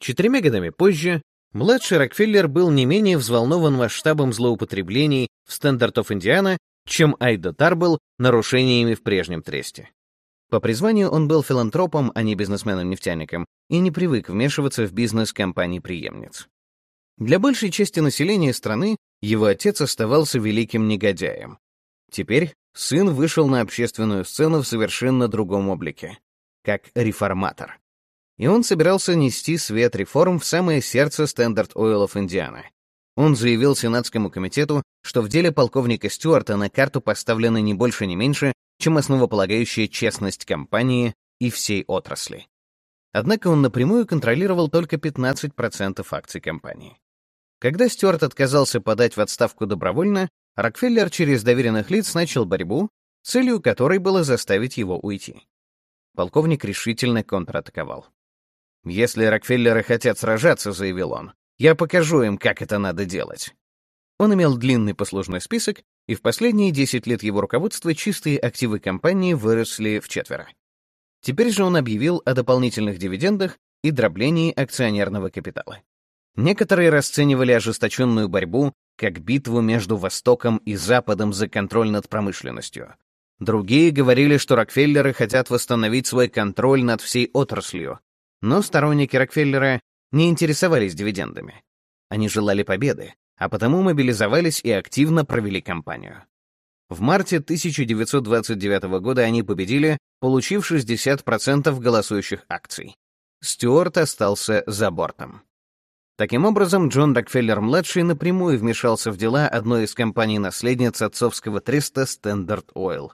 Четырьмя годами позже Младший Рокфеллер был не менее взволнован масштабом злоупотреблений в Стандарт оф Индиана, чем Айда Тарбл нарушениями в прежнем тресте. По призванию он был филантропом, а не бизнесменом-нефтяником, и не привык вмешиваться в бизнес компаний-преемниц. Для большей части населения страны его отец оставался великим негодяем. Теперь сын вышел на общественную сцену в совершенно другом облике, как реформатор и он собирался нести свет реформ в самое сердце Standard Oil of Indiana. Он заявил Сенатскому комитету, что в деле полковника Стюарта на карту поставлена не больше, не меньше, чем основополагающая честность компании и всей отрасли. Однако он напрямую контролировал только 15% акций компании. Когда Стюарт отказался подать в отставку добровольно, Рокфеллер через доверенных лиц начал борьбу, целью которой было заставить его уйти. Полковник решительно контратаковал. «Если Рокфеллеры хотят сражаться», — заявил он, — «я покажу им, как это надо делать». Он имел длинный послужной список, и в последние 10 лет его руководства чистые активы компании выросли в четверо. Теперь же он объявил о дополнительных дивидендах и дроблении акционерного капитала. Некоторые расценивали ожесточенную борьбу как битву между Востоком и Западом за контроль над промышленностью. Другие говорили, что Рокфеллеры хотят восстановить свой контроль над всей отраслью, но сторонники Рокфеллера не интересовались дивидендами. Они желали победы, а потому мобилизовались и активно провели кампанию. В марте 1929 года они победили, получив 60% голосующих акций. Стюарт остался за бортом. Таким образом, Джон Рокфеллер-младший напрямую вмешался в дела одной из компаний-наследниц отцовского треста Standard Oil.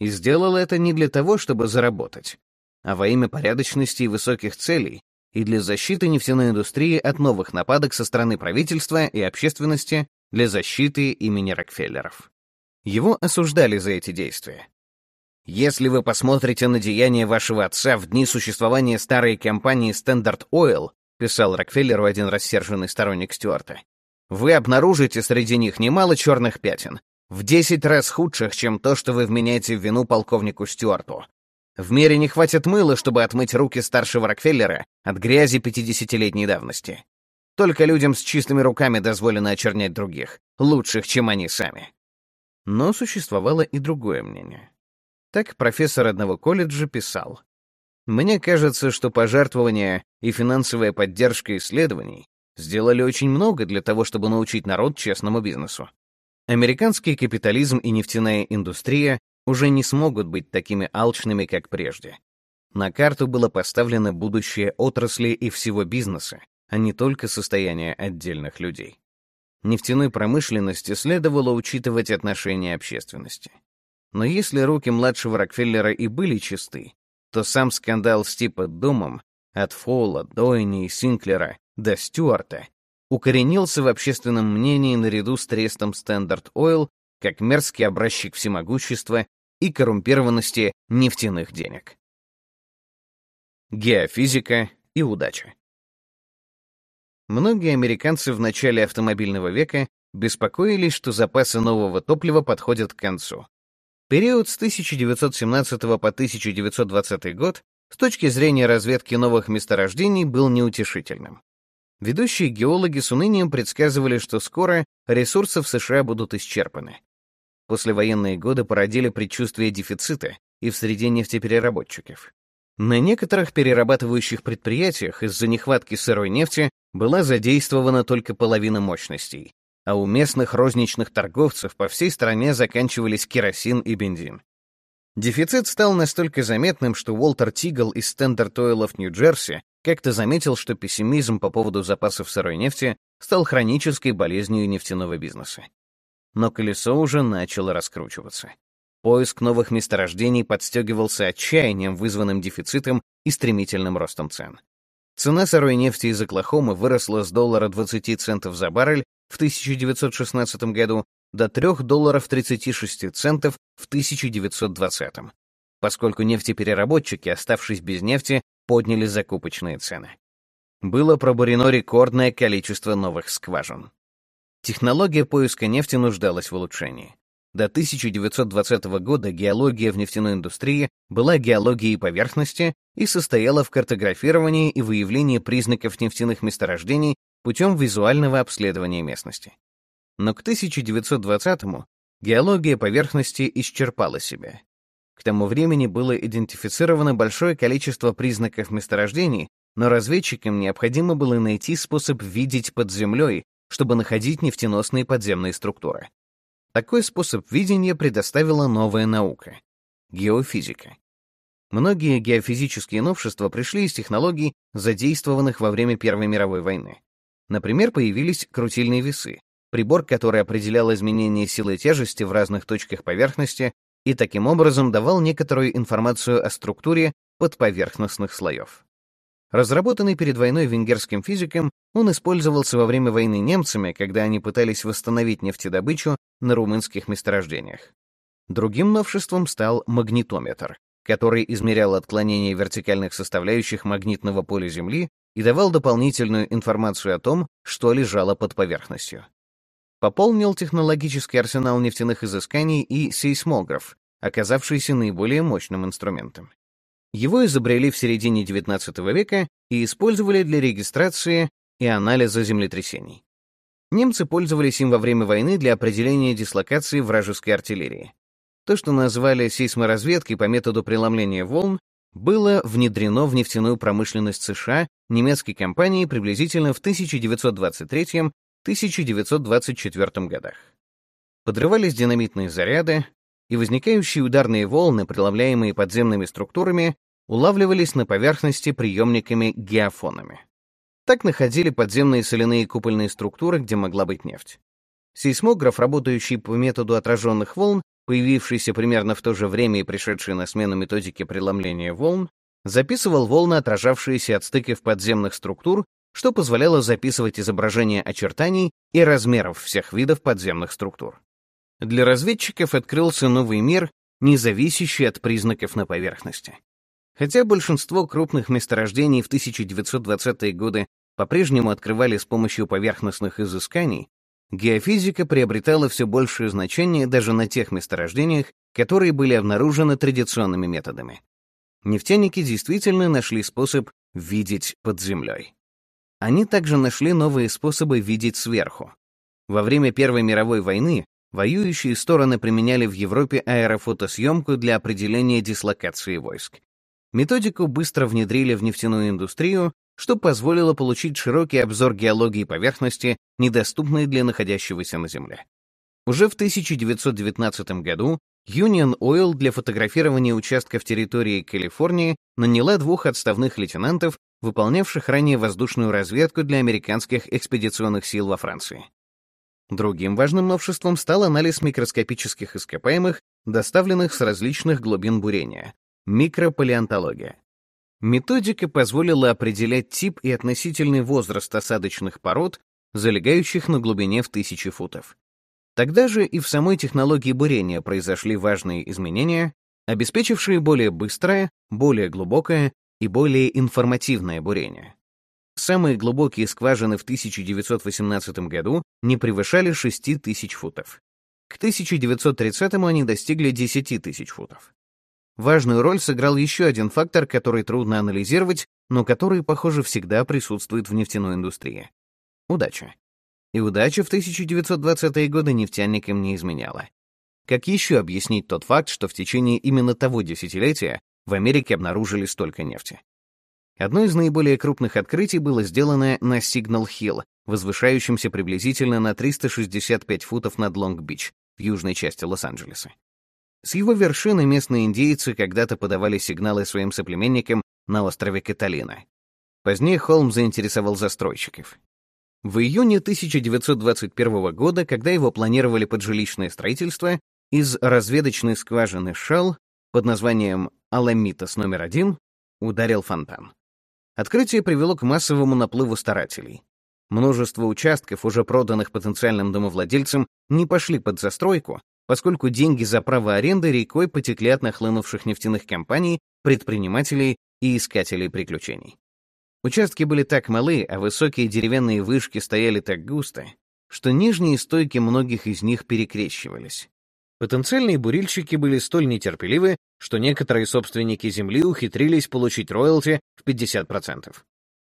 И сделал это не для того, чтобы заработать а во имя порядочности и высоких целей и для защиты нефтяной индустрии от новых нападок со стороны правительства и общественности для защиты имени Рокфеллеров. Его осуждали за эти действия. Если вы посмотрите на деяния вашего отца в дни существования старой компании Standard Oil, писал Рокфеллеру один рассерженный сторонник Стюарта, вы обнаружите среди них немало черных пятен, в 10 раз худших, чем то, что вы вменяете в вину полковнику Стюарту. В мире не хватит мыла, чтобы отмыть руки старшего Рокфеллера от грязи 50-летней давности. Только людям с чистыми руками дозволено очернять других, лучших, чем они сами. Но существовало и другое мнение. Так профессор одного колледжа писал. «Мне кажется, что пожертвования и финансовая поддержка исследований сделали очень много для того, чтобы научить народ честному бизнесу. Американский капитализм и нефтяная индустрия уже не смогут быть такими алчными, как прежде. На карту было поставлено будущее отрасли и всего бизнеса, а не только состояние отдельных людей. Нефтяной промышленности следовало учитывать отношения общественности. Но если руки младшего Рокфеллера и были чисты, то сам скандал с типа домом от Фола, Дойни и Синклера до Стюарта укоренился в общественном мнении наряду с трестом Standard Oil как мерзкий образчик всемогущества и коррумпированности нефтяных денег. Геофизика и удача. Многие американцы в начале автомобильного века беспокоились, что запасы нового топлива подходят к концу. Период с 1917 по 1920 год с точки зрения разведки новых месторождений был неутешительным. Ведущие геологи с унынием предсказывали, что скоро ресурсы в США будут исчерпаны. Послевоенные годы породили предчувствие дефицита и в среде нефтепереработчиков. На некоторых перерабатывающих предприятиях из-за нехватки сырой нефти была задействована только половина мощностей, а у местных розничных торговцев по всей стране заканчивались керосин и бензин. Дефицит стал настолько заметным, что Уолтер Тигл из Standard Oil в Нью-Джерси как-то заметил, что пессимизм по поводу запасов сырой нефти стал хронической болезнью нефтяного бизнеса но колесо уже начало раскручиваться. Поиск новых месторождений подстегивался отчаянием, вызванным дефицитом и стремительным ростом цен. Цена сырой нефти из Оклахомы выросла с доллара 20 центов за баррель в 1916 году до 3 долларов 36 центов в 1920, поскольку нефтепереработчики, оставшись без нефти, подняли закупочные цены. Было пробурено рекордное количество новых скважин. Технология поиска нефти нуждалась в улучшении. До 1920 года геология в нефтяной индустрии была геологией поверхности и состояла в картографировании и выявлении признаков нефтяных месторождений путем визуального обследования местности. Но к 1920-му геология поверхности исчерпала себя. К тому времени было идентифицировано большое количество признаков месторождений, но разведчикам необходимо было найти способ видеть под землей чтобы находить нефтеносные подземные структуры. Такой способ видения предоставила новая наука — геофизика. Многие геофизические новшества пришли из технологий, задействованных во время Первой мировой войны. Например, появились крутильные весы, прибор, который определял изменение силы тяжести в разных точках поверхности и таким образом давал некоторую информацию о структуре подповерхностных слоев. Разработанный перед войной венгерским физиком, он использовался во время войны немцами, когда они пытались восстановить нефтедобычу на румынских месторождениях. Другим новшеством стал магнитометр, который измерял отклонение вертикальных составляющих магнитного поля Земли и давал дополнительную информацию о том, что лежало под поверхностью. Пополнил технологический арсенал нефтяных изысканий и сейсмограф, оказавшийся наиболее мощным инструментом. Его изобрели в середине XIX века и использовали для регистрации и анализа землетрясений. Немцы пользовались им во время войны для определения дислокации вражеской артиллерии. То, что назвали сейсморазведкой по методу преломления волн, было внедрено в нефтяную промышленность США немецкой компанией приблизительно в 1923-1924 годах. Подрывались динамитные заряды, и возникающие ударные волны, преломляемые подземными структурами, улавливались на поверхности приемниками-геофонами. Так находили подземные соляные купольные структуры, где могла быть нефть. Сейсмограф, работающий по методу отраженных волн, появившийся примерно в то же время и пришедший на смену методике преломления волн, записывал волны, отражавшиеся от стыков подземных структур, что позволяло записывать изображения очертаний и размеров всех видов подземных структур. Для разведчиков открылся новый мир, не зависящий от признаков на поверхности. Хотя большинство крупных месторождений в 1920-е годы по-прежнему открывали с помощью поверхностных изысканий, геофизика приобретала все большее значение даже на тех месторождениях, которые были обнаружены традиционными методами. Нефтяники действительно нашли способ видеть под землей. Они также нашли новые способы видеть сверху. Во время Первой мировой войны воюющие стороны применяли в Европе аэрофотосъемку для определения дислокации войск. Методику быстро внедрили в нефтяную индустрию, что позволило получить широкий обзор геологии поверхности, недоступной для находящегося на Земле. Уже в 1919 году Union Oil для фотографирования участков территории Калифорнии наняла двух отставных лейтенантов, выполнявших ранее воздушную разведку для американских экспедиционных сил во Франции. Другим важным новшеством стал анализ микроскопических ископаемых, доставленных с различных глубин бурения — микропалеонтология. Методика позволила определять тип и относительный возраст осадочных пород, залегающих на глубине в тысячи футов. Тогда же и в самой технологии бурения произошли важные изменения, обеспечившие более быстрое, более глубокое и более информативное бурение. Самые глубокие скважины в 1918 году не превышали 6 тысяч футов. К 1930-му они достигли 10 тысяч футов. Важную роль сыграл еще один фактор, который трудно анализировать, но который, похоже, всегда присутствует в нефтяной индустрии. Удача. И удача в 1920-е годы нефтяникам не изменяла. Как еще объяснить тот факт, что в течение именно того десятилетия в Америке обнаружили столько нефти? Одно из наиболее крупных открытий было сделано на Сигнал-Хилл, возвышающемся приблизительно на 365 футов над Лонг-Бич, в южной части Лос-Анджелеса. С его вершины местные индейцы когда-то подавали сигналы своим соплеменникам на острове Каталина. Позднее Холм заинтересовал застройщиков. В июне 1921 года, когда его планировали под жилищное строительство, из разведочной скважины Шелл под названием Аламитас номер один ударил фонтан. Открытие привело к массовому наплыву старателей. Множество участков, уже проданных потенциальным домовладельцам, не пошли под застройку, поскольку деньги за право аренды рекой потекли от нахлынувших нефтяных компаний, предпринимателей и искателей приключений. Участки были так малы, а высокие деревянные вышки стояли так густо, что нижние стойки многих из них перекрещивались. Потенциальные бурильщики были столь нетерпеливы, что некоторые собственники земли ухитрились получить роялти в 50%.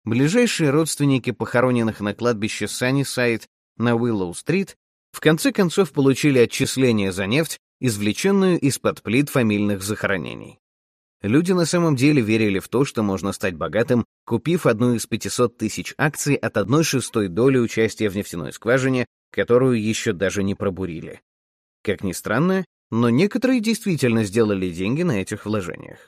Ближайшие родственники похороненных на кладбище Саннисайд на Уиллоу-стрит в конце концов получили отчисление за нефть, извлеченную из-под плит фамильных захоронений. Люди на самом деле верили в то, что можно стать богатым, купив одну из 500 тысяч акций от одной шестой доли участия в нефтяной скважине, которую еще даже не пробурили. Как ни странно, но некоторые действительно сделали деньги на этих вложениях.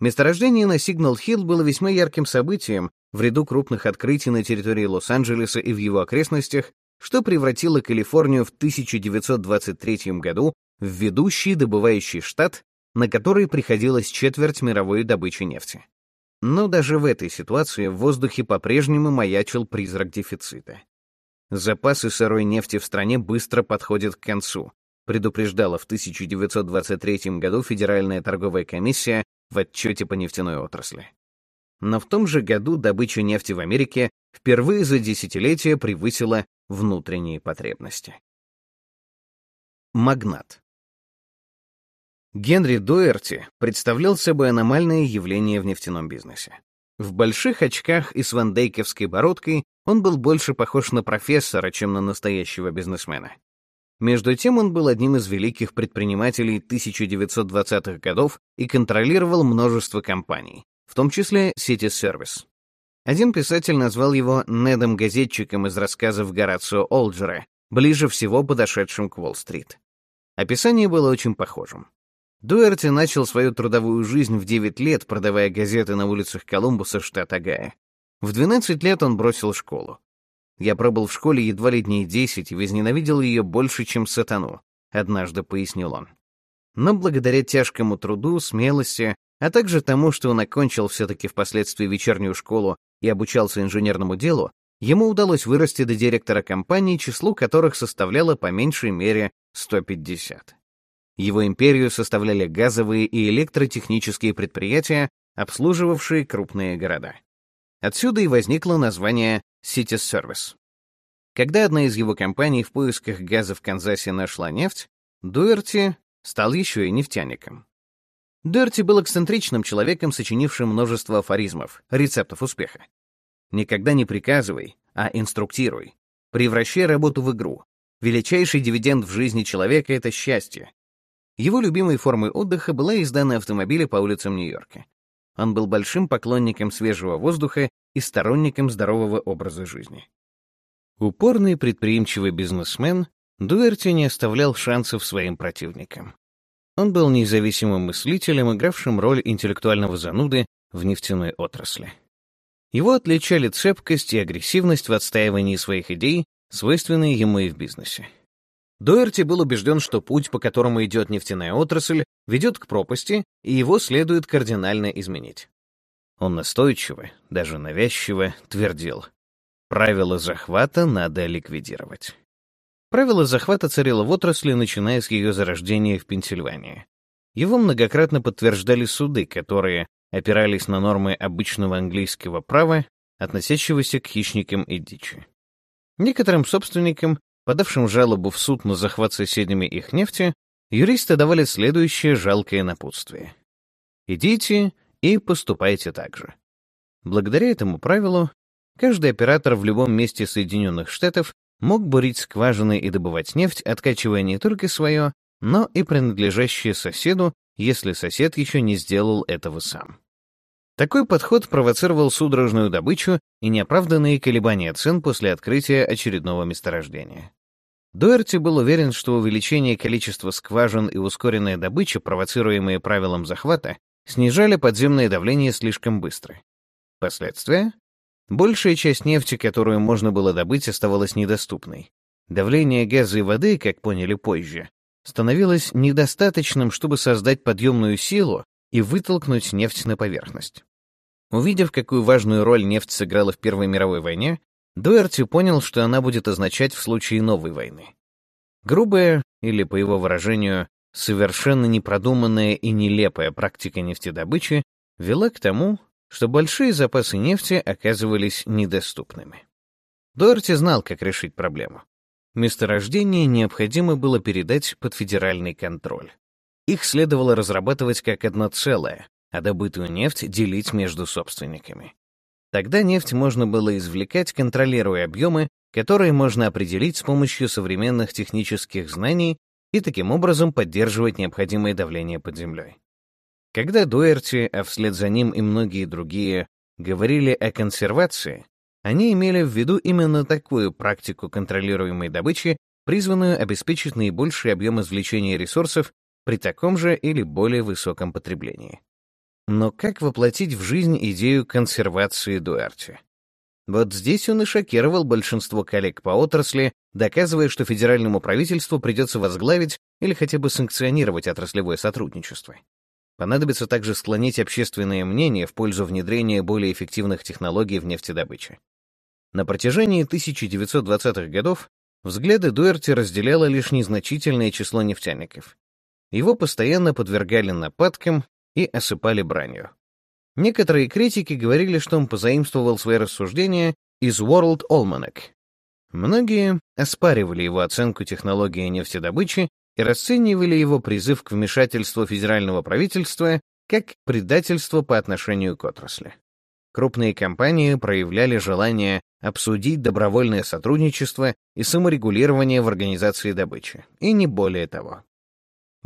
Месторождение на Сигнал-Хилл было весьма ярким событием в ряду крупных открытий на территории Лос-Анджелеса и в его окрестностях, что превратило Калифорнию в 1923 году в ведущий добывающий штат на который приходилось четверть мировой добычи нефти. Но даже в этой ситуации в воздухе по-прежнему маячил призрак дефицита. Запасы сырой нефти в стране быстро подходят к концу, предупреждала в 1923 году Федеральная торговая комиссия в отчете по нефтяной отрасли. Но в том же году добыча нефти в Америке впервые за десятилетия превысила внутренние потребности. Магнат. Генри Дуэрти представлял собой аномальное явление в нефтяном бизнесе. В больших очках и с вандейковской бородкой он был больше похож на профессора, чем на настоящего бизнесмена. Между тем он был одним из великих предпринимателей 1920-х годов и контролировал множество компаний, в том числе City Service. Один писатель назвал его Недом-газетчиком из рассказов Горацио Олджера, ближе всего подошедшим к Уолл-стрит. Описание было очень похожим. Дуэрти начал свою трудовую жизнь в 9 лет, продавая газеты на улицах Колумбуса, штат Огайо. В 12 лет он бросил школу. Я пробыл в школе едва ли дней 10 и возненавидел ее больше, чем сатану, однажды пояснил он. Но благодаря тяжкому труду, смелости, а также тому, что он окончил все-таки впоследствии вечернюю школу и обучался инженерному делу, ему удалось вырасти до директора компании, число которых составляло по меньшей мере 150. Его империю составляли газовые и электротехнические предприятия, обслуживавшие крупные города. Отсюда и возникло название City Service. Когда одна из его компаний в поисках газа в Канзасе нашла нефть, Дуэрти стал еще и нефтяником. Дерти был эксцентричным человеком, сочинившим множество афоризмов, рецептов успеха. Никогда не приказывай, а инструктируй. Превращай работу в игру. Величайший дивиденд в жизни человека — это счастье. Его любимой формой отдыха была езда на автомобиле по улицам Нью-Йорка. Он был большим поклонником свежего воздуха и сторонником здорового образа жизни. Упорный предприимчивый бизнесмен, Дуэрти не оставлял шансов своим противникам. Он был независимым мыслителем, игравшим роль интеллектуального зануды в нефтяной отрасли. Его отличали цепкость и агрессивность в отстаивании своих идей, свойственные ему и в бизнесе. Дуэрти был убежден, что путь, по которому идет нефтяная отрасль, ведет к пропасти, и его следует кардинально изменить. Он настойчиво, даже навязчиво, твердил, правила захвата надо ликвидировать. Правило захвата царило в отрасли, начиная с ее зарождения в Пенсильвании. Его многократно подтверждали суды, которые опирались на нормы обычного английского права, относящегося к хищникам и дичи. Некоторым собственникам, подавшим жалобу в суд на захват соседями их нефти, юристы давали следующее жалкое напутствие. «Идите и поступайте так же». Благодаря этому правилу, каждый оператор в любом месте Соединенных Штатов мог бурить скважины и добывать нефть, откачивая не только свое, но и принадлежащее соседу, если сосед еще не сделал этого сам. Такой подход провоцировал судорожную добычу и неоправданные колебания цен после открытия очередного месторождения. Дуэрти был уверен, что увеличение количества скважин и ускоренная добыча, провоцируемые правилом захвата, снижали подземное давление слишком быстро. Последствия? Большая часть нефти, которую можно было добыть, оставалась недоступной. Давление газа и воды, как поняли позже, становилось недостаточным, чтобы создать подъемную силу и вытолкнуть нефть на поверхность. Увидев, какую важную роль нефть сыграла в Первой мировой войне, Дуэрти понял, что она будет означать в случае новой войны. Грубая, или, по его выражению, совершенно непродуманная и нелепая практика нефтедобычи вела к тому, что большие запасы нефти оказывались недоступными. Дуэрти знал, как решить проблему. Месторождение необходимо было передать под федеральный контроль. Их следовало разрабатывать как одно целое, а добытую нефть делить между собственниками. Тогда нефть можно было извлекать, контролируя объемы, которые можно определить с помощью современных технических знаний и таким образом поддерживать необходимое давление под землей. Когда Дуэрти, а вслед за ним и многие другие, говорили о консервации, они имели в виду именно такую практику контролируемой добычи, призванную обеспечить наибольший объем извлечения ресурсов при таком же или более высоком потреблении. Но как воплотить в жизнь идею консервации Дуэрти? Вот здесь он и шокировал большинство коллег по отрасли, доказывая, что федеральному правительству придется возглавить или хотя бы санкционировать отраслевое сотрудничество. Понадобится также склонить общественное мнение в пользу внедрения более эффективных технологий в нефтедобыче. На протяжении 1920-х годов взгляды Дуэрти разделяло лишь незначительное число нефтяников. Его постоянно подвергали нападкам и осыпали бранью. Некоторые критики говорили, что он позаимствовал свои рассуждения из World Almanac. Многие оспаривали его оценку технологии нефтедобычи и расценивали его призыв к вмешательству федерального правительства как предательство по отношению к отрасли. Крупные компании проявляли желание обсудить добровольное сотрудничество и саморегулирование в организации добычи, и не более того.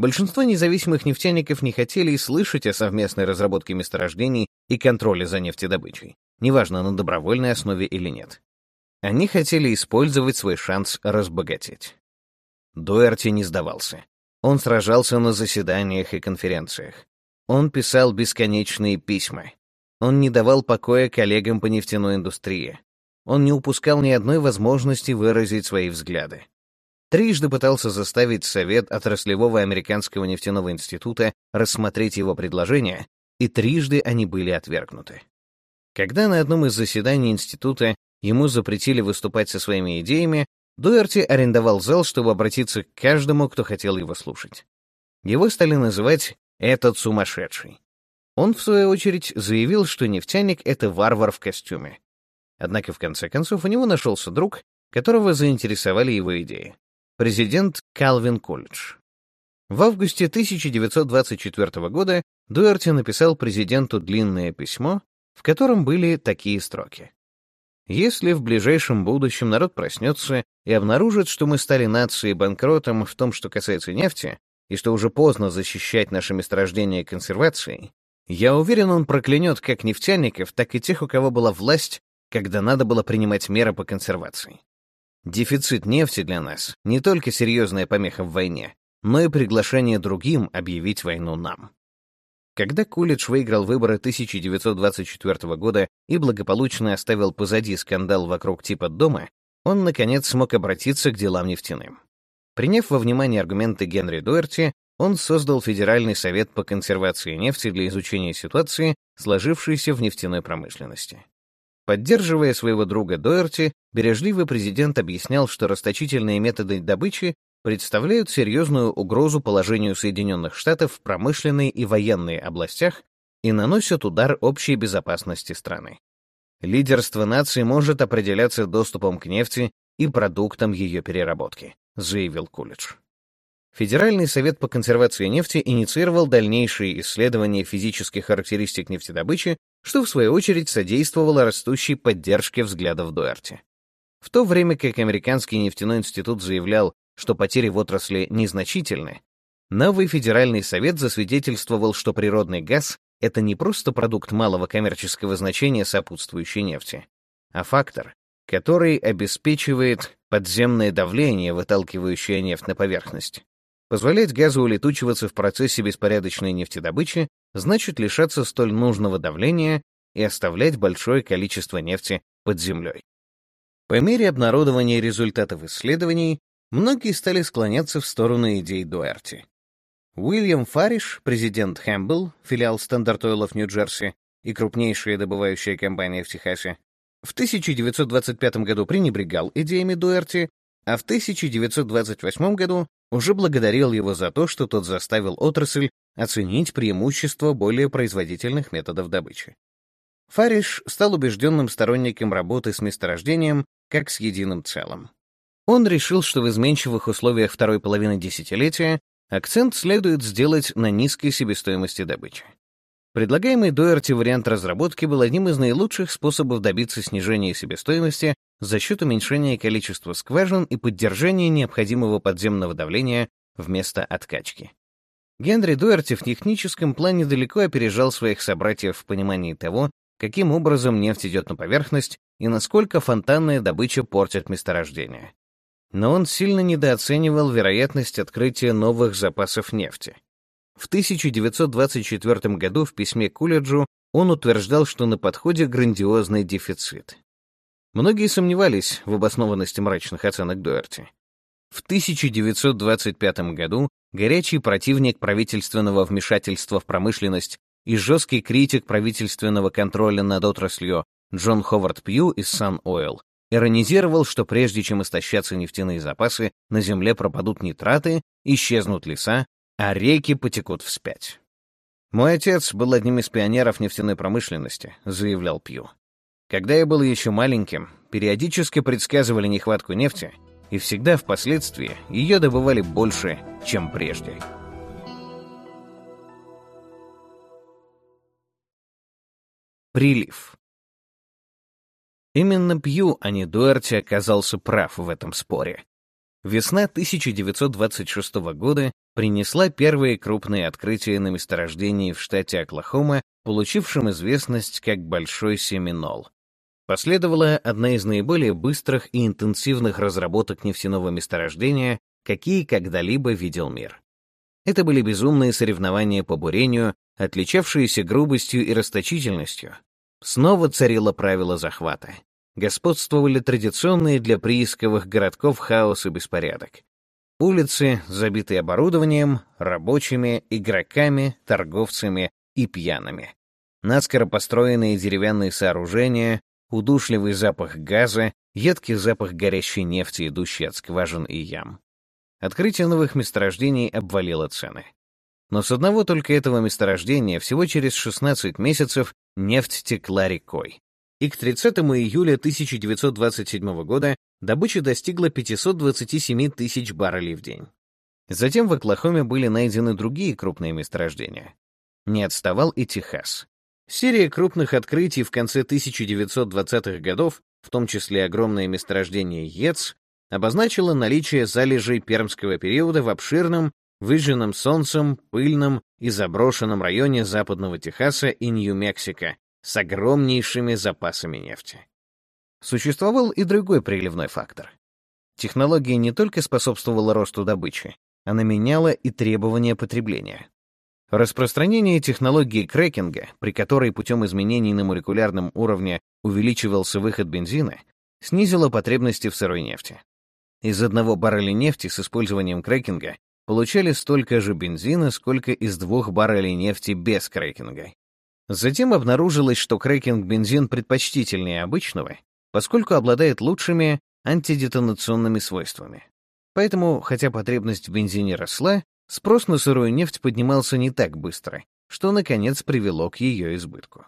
Большинство независимых нефтяников не хотели и слышать о совместной разработке месторождений и контроле за нефтедобычей, неважно, на добровольной основе или нет. Они хотели использовать свой шанс разбогатеть. Дуэрти не сдавался. Он сражался на заседаниях и конференциях. Он писал бесконечные письма. Он не давал покоя коллегам по нефтяной индустрии. Он не упускал ни одной возможности выразить свои взгляды. Трижды пытался заставить Совет отраслевого американского нефтяного института рассмотреть его предложения, и трижды они были отвергнуты. Когда на одном из заседаний института ему запретили выступать со своими идеями, Дуэрти арендовал зал, чтобы обратиться к каждому, кто хотел его слушать. Его стали называть «этот сумасшедший». Он, в свою очередь, заявил, что нефтяник — это варвар в костюме. Однако, в конце концов, у него нашелся друг, которого заинтересовали его идеи президент Калвин Колледж. В августе 1924 года Дуэрти написал президенту длинное письмо, в котором были такие строки. «Если в ближайшем будущем народ проснется и обнаружит, что мы стали нацией банкротом в том, что касается нефти, и что уже поздно защищать наше месторождение консервацией, я уверен, он проклянет как нефтяников, так и тех, у кого была власть, когда надо было принимать меры по консервации. Дефицит нефти для нас — не только серьезная помеха в войне, но и приглашение другим объявить войну нам. Когда Кулич выиграл выборы 1924 года и благополучно оставил позади скандал вокруг типа дома, он, наконец, смог обратиться к делам нефтяным. Приняв во внимание аргументы Генри Дуэрти, он создал Федеральный совет по консервации нефти для изучения ситуации, сложившейся в нефтяной промышленности. Поддерживая своего друга Дуэрти, бережливый президент объяснял, что расточительные методы добычи представляют серьезную угрозу положению Соединенных Штатов в промышленной и военной областях и наносят удар общей безопасности страны. Лидерство нации может определяться доступом к нефти и продуктам ее переработки, заявил Кулич. Федеральный совет по консервации нефти инициировал дальнейшие исследования физических характеристик нефтедобычи, что в свою очередь содействовало растущей поддержке взглядов Дуэрти. В то время как Американский нефтяной институт заявлял, что потери в отрасли незначительны, новый федеральный совет засвидетельствовал, что природный газ — это не просто продукт малого коммерческого значения сопутствующей нефти, а фактор, который обеспечивает подземное давление, выталкивающее нефть на поверхность. Позволять газу улетучиваться в процессе беспорядочной нефтедобычи значит лишаться столь нужного давления и оставлять большое количество нефти под землей. По мере обнародования результатов исследований, многие стали склоняться в сторону идей Дуэрти. Уильям Фариш, президент Хэмбл, филиал Стандарт Ойл в Нью-Джерси и крупнейшая добывающая компания в Техасе, в 1925 году пренебрегал идеями Дуэрти, а в 1928 году уже благодарил его за то, что тот заставил отрасль оценить преимущество более производительных методов добычи. Фариш стал убежденным сторонником работы с месторождением как с единым целым. Он решил, что в изменчивых условиях второй половины десятилетия акцент следует сделать на низкой себестоимости добычи. Предлагаемый Дуэрти вариант разработки был одним из наилучших способов добиться снижения себестоимости за счет уменьшения количества скважин и поддержания необходимого подземного давления вместо откачки. Генри Дуэрти в техническом плане далеко опережал своих собратьев в понимании того, каким образом нефть идет на поверхность и насколько фонтанная добыча портит месторождение но он сильно недооценивал вероятность открытия новых запасов нефти. В 1924 году в письме Куледжу он утверждал, что на подходе грандиозный дефицит. Многие сомневались в обоснованности мрачных оценок Дуэрти. В 1925 году горячий противник правительственного вмешательства в промышленность и жесткий критик правительственного контроля над отраслью Джон Ховард Пью из Sun Oil иронизировал, что прежде чем истощаться нефтяные запасы, на Земле пропадут нитраты, исчезнут леса, а реки потекут вспять. «Мой отец был одним из пионеров нефтяной промышленности», — заявлял Пью. «Когда я был еще маленьким, периодически предсказывали нехватку нефти, и всегда впоследствии ее добывали больше, чем прежде». Прилив. Именно Пью, а не Дуэрти, оказался прав в этом споре. Весна 1926 года принесла первые крупные открытия на месторождении в штате Оклахома, получившем известность как Большой Семинол. Последовала одна из наиболее быстрых и интенсивных разработок нефтяного месторождения, какие когда-либо видел мир. Это были безумные соревнования по бурению, отличавшиеся грубостью и расточительностью, Снова царило правило захвата. Господствовали традиционные для приисковых городков хаос и беспорядок. Улицы, забитые оборудованием, рабочими, игроками, торговцами и пьяными. Наскоро построенные деревянные сооружения, удушливый запах газа, едкий запах горящей нефти, идущей от скважин и ям. Открытие новых месторождений обвалило цены. Но с одного только этого месторождения всего через 16 месяцев нефть текла рекой. И к 30 июля 1927 года добыча достигла 527 тысяч баррелей в день. Затем в Оклахоме были найдены другие крупные месторождения. Не отставал и Техас. Серия крупных открытий в конце 1920-х годов, в том числе огромное месторождение ЕЦ, обозначила наличие залежей пермского периода в обширном, выжженном солнцем, пыльном и заброшенном районе западного Техаса и Нью-Мексико с огромнейшими запасами нефти. Существовал и другой приливной фактор. Технология не только способствовала росту добычи, она меняла и требования потребления. Распространение технологии крекинга, при которой путем изменений на молекулярном уровне увеличивался выход бензина, снизило потребности в сырой нефти. Из одного барреля нефти с использованием крекинга получали столько же бензина, сколько из двух баррелей нефти без крекинга. Затем обнаружилось, что крекинг-бензин предпочтительнее обычного, поскольку обладает лучшими антидетонационными свойствами. Поэтому, хотя потребность в бензине росла, Спрос на сырую нефть поднимался не так быстро, что, наконец, привело к ее избытку.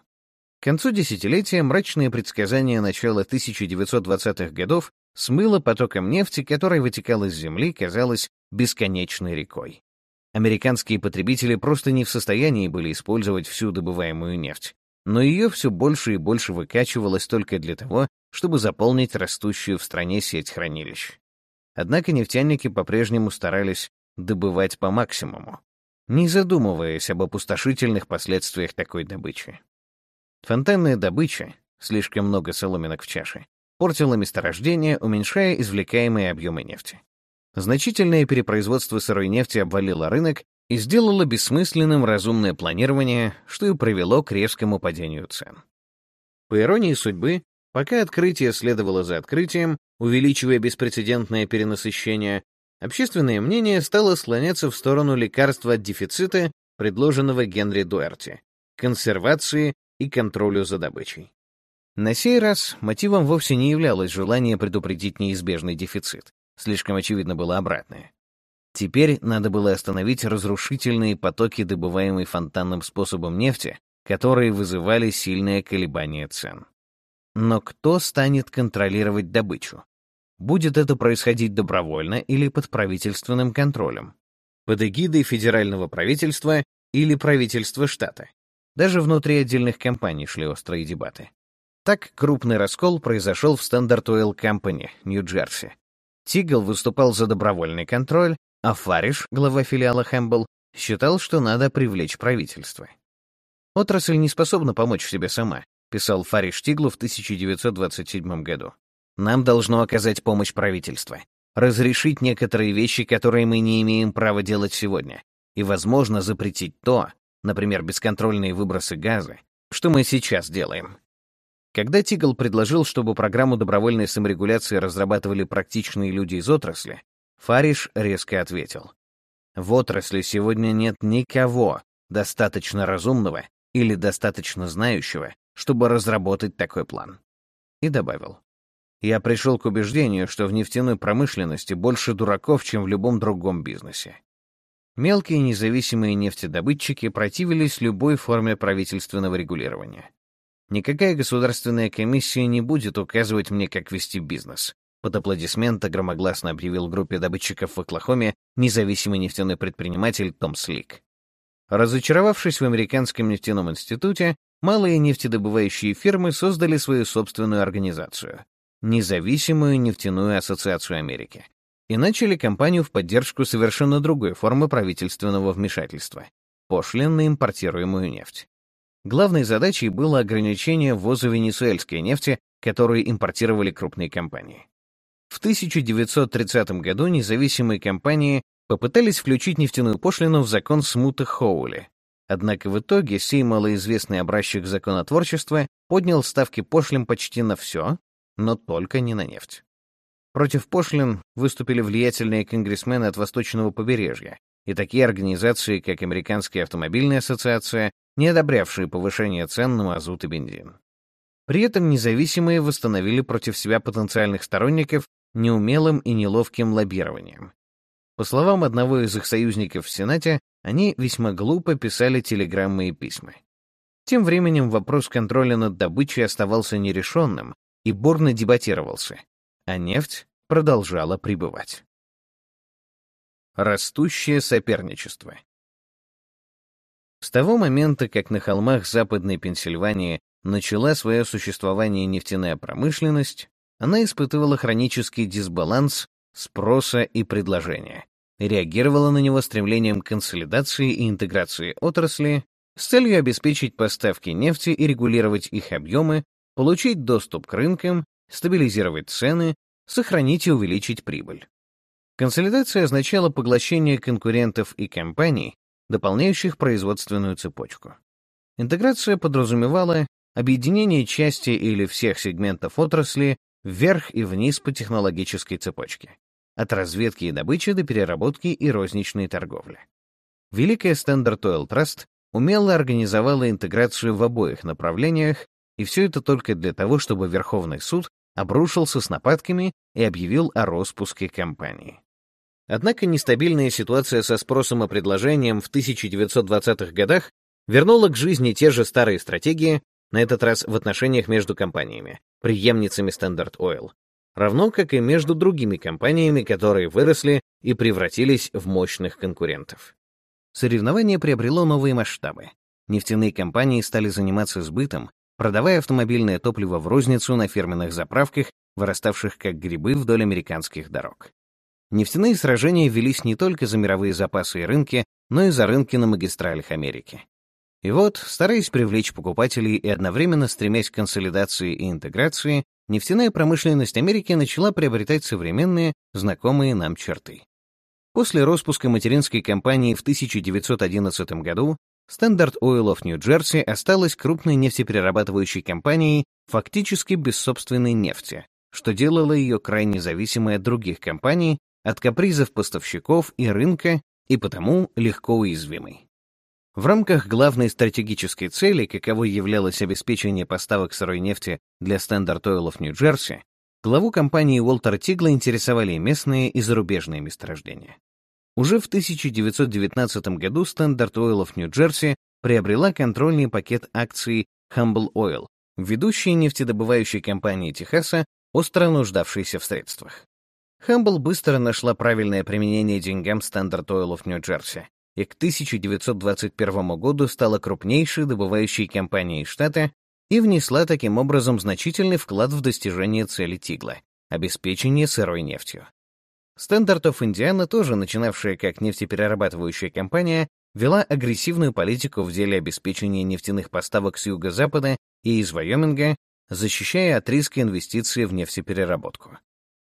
К концу десятилетия мрачные предсказания начала 1920-х годов смыло потоком нефти, который вытекал из земли, казалось, бесконечной рекой. Американские потребители просто не в состоянии были использовать всю добываемую нефть, но ее все больше и больше выкачивалось только для того, чтобы заполнить растущую в стране сеть хранилищ. Однако нефтяники по-прежнему старались добывать по максимуму, не задумываясь об опустошительных последствиях такой добычи. Фонтанная добыча, слишком много соломинок в чаше, портила месторождение, уменьшая извлекаемые объемы нефти. Значительное перепроизводство сырой нефти обвалило рынок и сделало бессмысленным разумное планирование, что и привело к резкому падению цен. По иронии судьбы, пока открытие следовало за открытием, увеличивая беспрецедентное перенасыщение, общественное мнение стало склоняться в сторону лекарства от дефицита, предложенного Генри Дуэрти, консервации и контролю за добычей. На сей раз мотивом вовсе не являлось желание предупредить неизбежный дефицит. Слишком очевидно было обратное. Теперь надо было остановить разрушительные потоки, добываемой фонтанным способом нефти, которые вызывали сильное колебание цен. Но кто станет контролировать добычу? Будет это происходить добровольно или под правительственным контролем, под эгидой федерального правительства или правительства штата. Даже внутри отдельных компаний шли острые дебаты. Так крупный раскол произошел в Standard Oil Company, Нью-Джерси. Тигл выступал за добровольный контроль, а Фариш, глава филиала Хэмбл, считал, что надо привлечь правительство. «Отрасль не способна помочь себе сама», писал Фариш Тиглу в 1927 году. Нам должно оказать помощь правительство, разрешить некоторые вещи, которые мы не имеем права делать сегодня, и, возможно, запретить то, например, бесконтрольные выбросы газа, что мы сейчас делаем. Когда Тигл предложил, чтобы программу добровольной саморегуляции разрабатывали практичные люди из отрасли, Фариш резко ответил. В отрасли сегодня нет никого достаточно разумного или достаточно знающего, чтобы разработать такой план. И добавил я пришел к убеждению, что в нефтяной промышленности больше дураков, чем в любом другом бизнесе. Мелкие независимые нефтедобытчики противились любой форме правительственного регулирования. Никакая государственная комиссия не будет указывать мне, как вести бизнес. Под аплодисменты громогласно объявил группе добытчиков в Оклахоме независимый нефтяной предприниматель Том Слик. Разочаровавшись в Американском нефтяном институте, малые нефтедобывающие фирмы создали свою собственную организацию Независимую нефтяную ассоциацию Америки и начали кампанию в поддержку совершенно другой формы правительственного вмешательства — пошлин на импортируемую нефть. Главной задачей было ограничение ввоза венесуэльской нефти, которую импортировали крупные компании. В 1930 году независимые компании попытались включить нефтяную пошлину в закон Смута Хоули. Однако в итоге сей малоизвестный образчик законотворчества поднял ставки пошлин почти на все, но только не на нефть. Против пошлин выступили влиятельные конгрессмены от восточного побережья и такие организации, как Американская автомобильная ассоциация, не одобрявшие повышение цен на мазут и бензин. При этом независимые восстановили против себя потенциальных сторонников неумелым и неловким лоббированием. По словам одного из их союзников в Сенате, они весьма глупо писали телеграммы и письма. Тем временем вопрос контроля над добычей оставался нерешенным, и бурно дебатировался, а нефть продолжала прибывать. Растущее соперничество. С того момента, как на холмах Западной Пенсильвании начала свое существование нефтяная промышленность, она испытывала хронический дисбаланс спроса и предложения, реагировала на него стремлением консолидации и интеграции отрасли с целью обеспечить поставки нефти и регулировать их объемы, получить доступ к рынкам, стабилизировать цены, сохранить и увеличить прибыль. Консолидация означала поглощение конкурентов и компаний, дополняющих производственную цепочку. Интеграция подразумевала объединение части или всех сегментов отрасли вверх и вниз по технологической цепочке, от разведки и добычи до переработки и розничной торговли. Великая Standard Oil Trust умело организовала интеграцию в обоих направлениях, и все это только для того, чтобы Верховный суд обрушился с нападками и объявил о распуске компании. Однако нестабильная ситуация со спросом и предложением в 1920-х годах вернула к жизни те же старые стратегии, на этот раз в отношениях между компаниями, преемницами Standard Oil, равно как и между другими компаниями, которые выросли и превратились в мощных конкурентов. Соревнование приобрело новые масштабы. Нефтяные компании стали заниматься сбытом, продавая автомобильное топливо в розницу на фирменных заправках, выраставших как грибы вдоль американских дорог. Нефтяные сражения велись не только за мировые запасы и рынки, но и за рынки на магистралях Америки. И вот, стараясь привлечь покупателей и одновременно стремясь к консолидации и интеграции, нефтяная промышленность Америки начала приобретать современные, знакомые нам черты. После распуска материнской компании в 1911 году Standard Oil of New Jersey осталась крупной нефтеперерабатывающей компанией фактически без собственной нефти, что делало ее крайне зависимой от других компаний, от капризов поставщиков и рынка, и потому легко уязвимой. В рамках главной стратегической цели, каковой являлось обеспечение поставок сырой нефти для Standard Oil of New Jersey, главу компании Уолтер Тигла интересовали местные и зарубежные месторождения. Уже в 1919 году Standard Oil of New Jersey приобрела контрольный пакет акций Humble Oil, ведущей нефтедобывающей компании Техаса, остро нуждавшейся в средствах. Humble быстро нашла правильное применение деньгам Standard Oil of New Jersey и к 1921 году стала крупнейшей добывающей компанией штата и внесла таким образом значительный вклад в достижение цели Тигла — обеспечение сырой нефтью. Standard of Indiana, тоже начинавшая как нефтеперерабатывающая компания, вела агрессивную политику в деле обеспечения нефтяных поставок с юго-запада и из Вайоминга, защищая от риска инвестиций в нефтепереработку.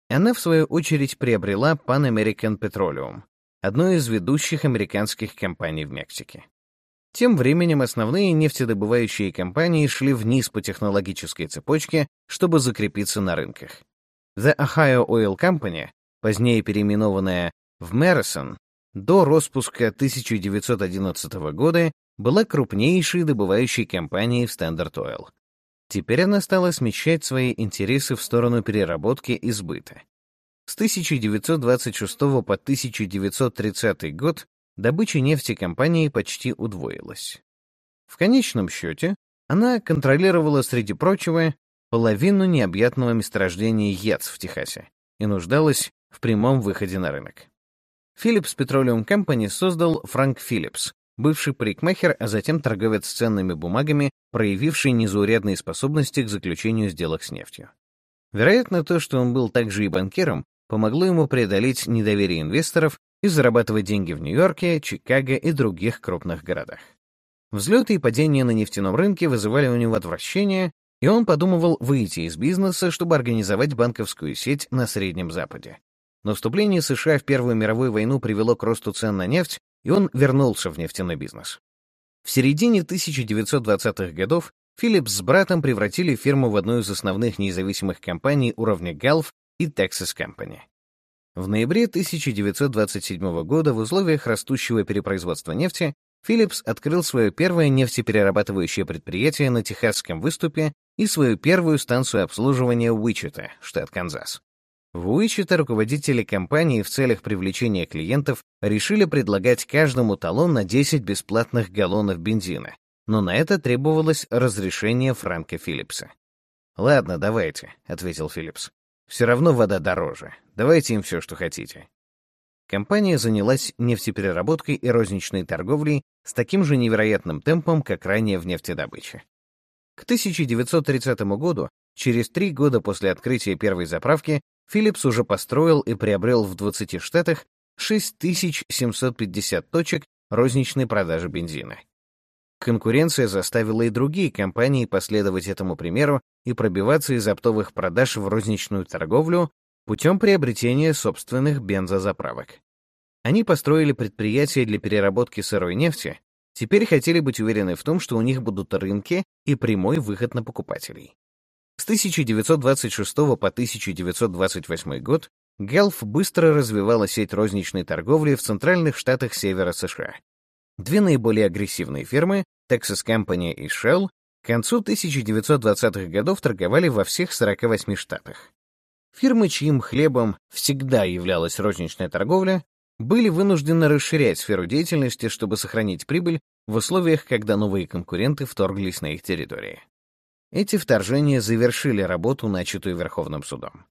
Она, в свою очередь, приобрела Pan American Petroleum, одной из ведущих американских компаний в Мексике. Тем временем основные нефтедобывающие компании шли вниз по технологической цепочке, чтобы закрепиться на рынках. The Ohio Oil Company, позднее переименованная в Мэрисон, до распуска 1911 года была крупнейшей добывающей компанией в Standard Oil. Теперь она стала смещать свои интересы в сторону переработки и сбыта. С 1926 по 1930 год добыча нефти компании почти удвоилась. В конечном счете, она контролировала, среди прочего, половину необъятного месторождения ЯЦ в Техасе и нуждалась в прямом выходе на рынок. Phillips Petroleum Company создал Франк Филлипс, бывший парикмахер, а затем торговец ценными бумагами, проявивший незаурядные способности к заключению сделок с нефтью. Вероятно, то, что он был также и банкиром, помогло ему преодолеть недоверие инвесторов и зарабатывать деньги в Нью-Йорке, Чикаго и других крупных городах. Взлеты и падения на нефтяном рынке вызывали у него отвращение, и он подумывал выйти из бизнеса, чтобы организовать банковскую сеть на Среднем Западе. Но вступление США в Первую мировую войну привело к росту цен на нефть, и он вернулся в нефтяной бизнес. В середине 1920-х годов Филлипс с братом превратили фирму в одну из основных независимых компаний уровня Gulf и Texas Company. В ноябре 1927 года в условиях растущего перепроизводства нефти Philips открыл свое первое нефтеперерабатывающее предприятие на Техасском выступе и свою первую станцию обслуживания Уичета, штат Канзас. В Уичета руководители компании в целях привлечения клиентов решили предлагать каждому талон на 10 бесплатных галлонов бензина, но на это требовалось разрешение Франка Филлипса. «Ладно, давайте», — ответил Филлипс. Все равно вода дороже. Давайте им все, что хотите. компания занялась нефтепереработкой и розничной торговлей с таким же невероятным темпом, как ранее в нефтедобыче. К 1930 году, через три года после открытия первой заправки, Philips уже построил и приобрел в 20 штатах 6750 точек розничной продажи бензина. Конкуренция заставила и другие компании последовать этому примеру и пробиваться из оптовых продаж в розничную торговлю путем приобретения собственных бензозаправок. Они построили предприятия для переработки сырой нефти, теперь хотели быть уверены в том, что у них будут рынки и прямой выход на покупателей. С 1926 по 1928 год Gulf быстро развивала сеть розничной торговли в центральных штатах севера США. Две наиболее агрессивные фирмы, Texas Company и Shell, к концу 1920-х годов торговали во всех 48 штатах. Фирмы, чьим хлебом всегда являлась розничная торговля, были вынуждены расширять сферу деятельности, чтобы сохранить прибыль в условиях, когда новые конкуренты вторглись на их территории. Эти вторжения завершили работу, начатую Верховным судом.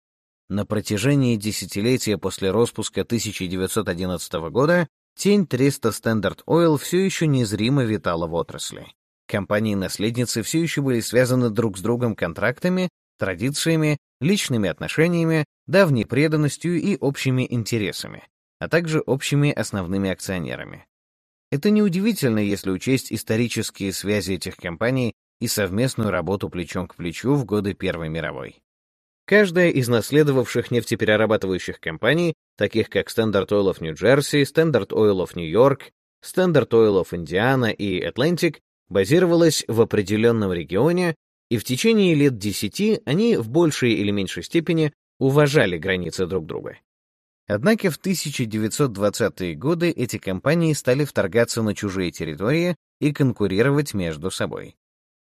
На протяжении десятилетия после распуска 1911 года тень Треста Standard Oil все еще незримо витала в отрасли. Компании-наследницы все еще были связаны друг с другом контрактами, традициями, личными отношениями, давней преданностью и общими интересами, а также общими основными акционерами. Это неудивительно, если учесть исторические связи этих компаний и совместную работу плечом к плечу в годы Первой мировой. Каждая из наследовавших нефтеперерабатывающих компаний, таких как Standard Oil of New Jersey, Standard Oil of New York, Standard Oil of Indiana и Atlantic, базировалась в определенном регионе, и в течение лет десяти они в большей или меньшей степени уважали границы друг друга. Однако в 1920-е годы эти компании стали вторгаться на чужие территории и конкурировать между собой.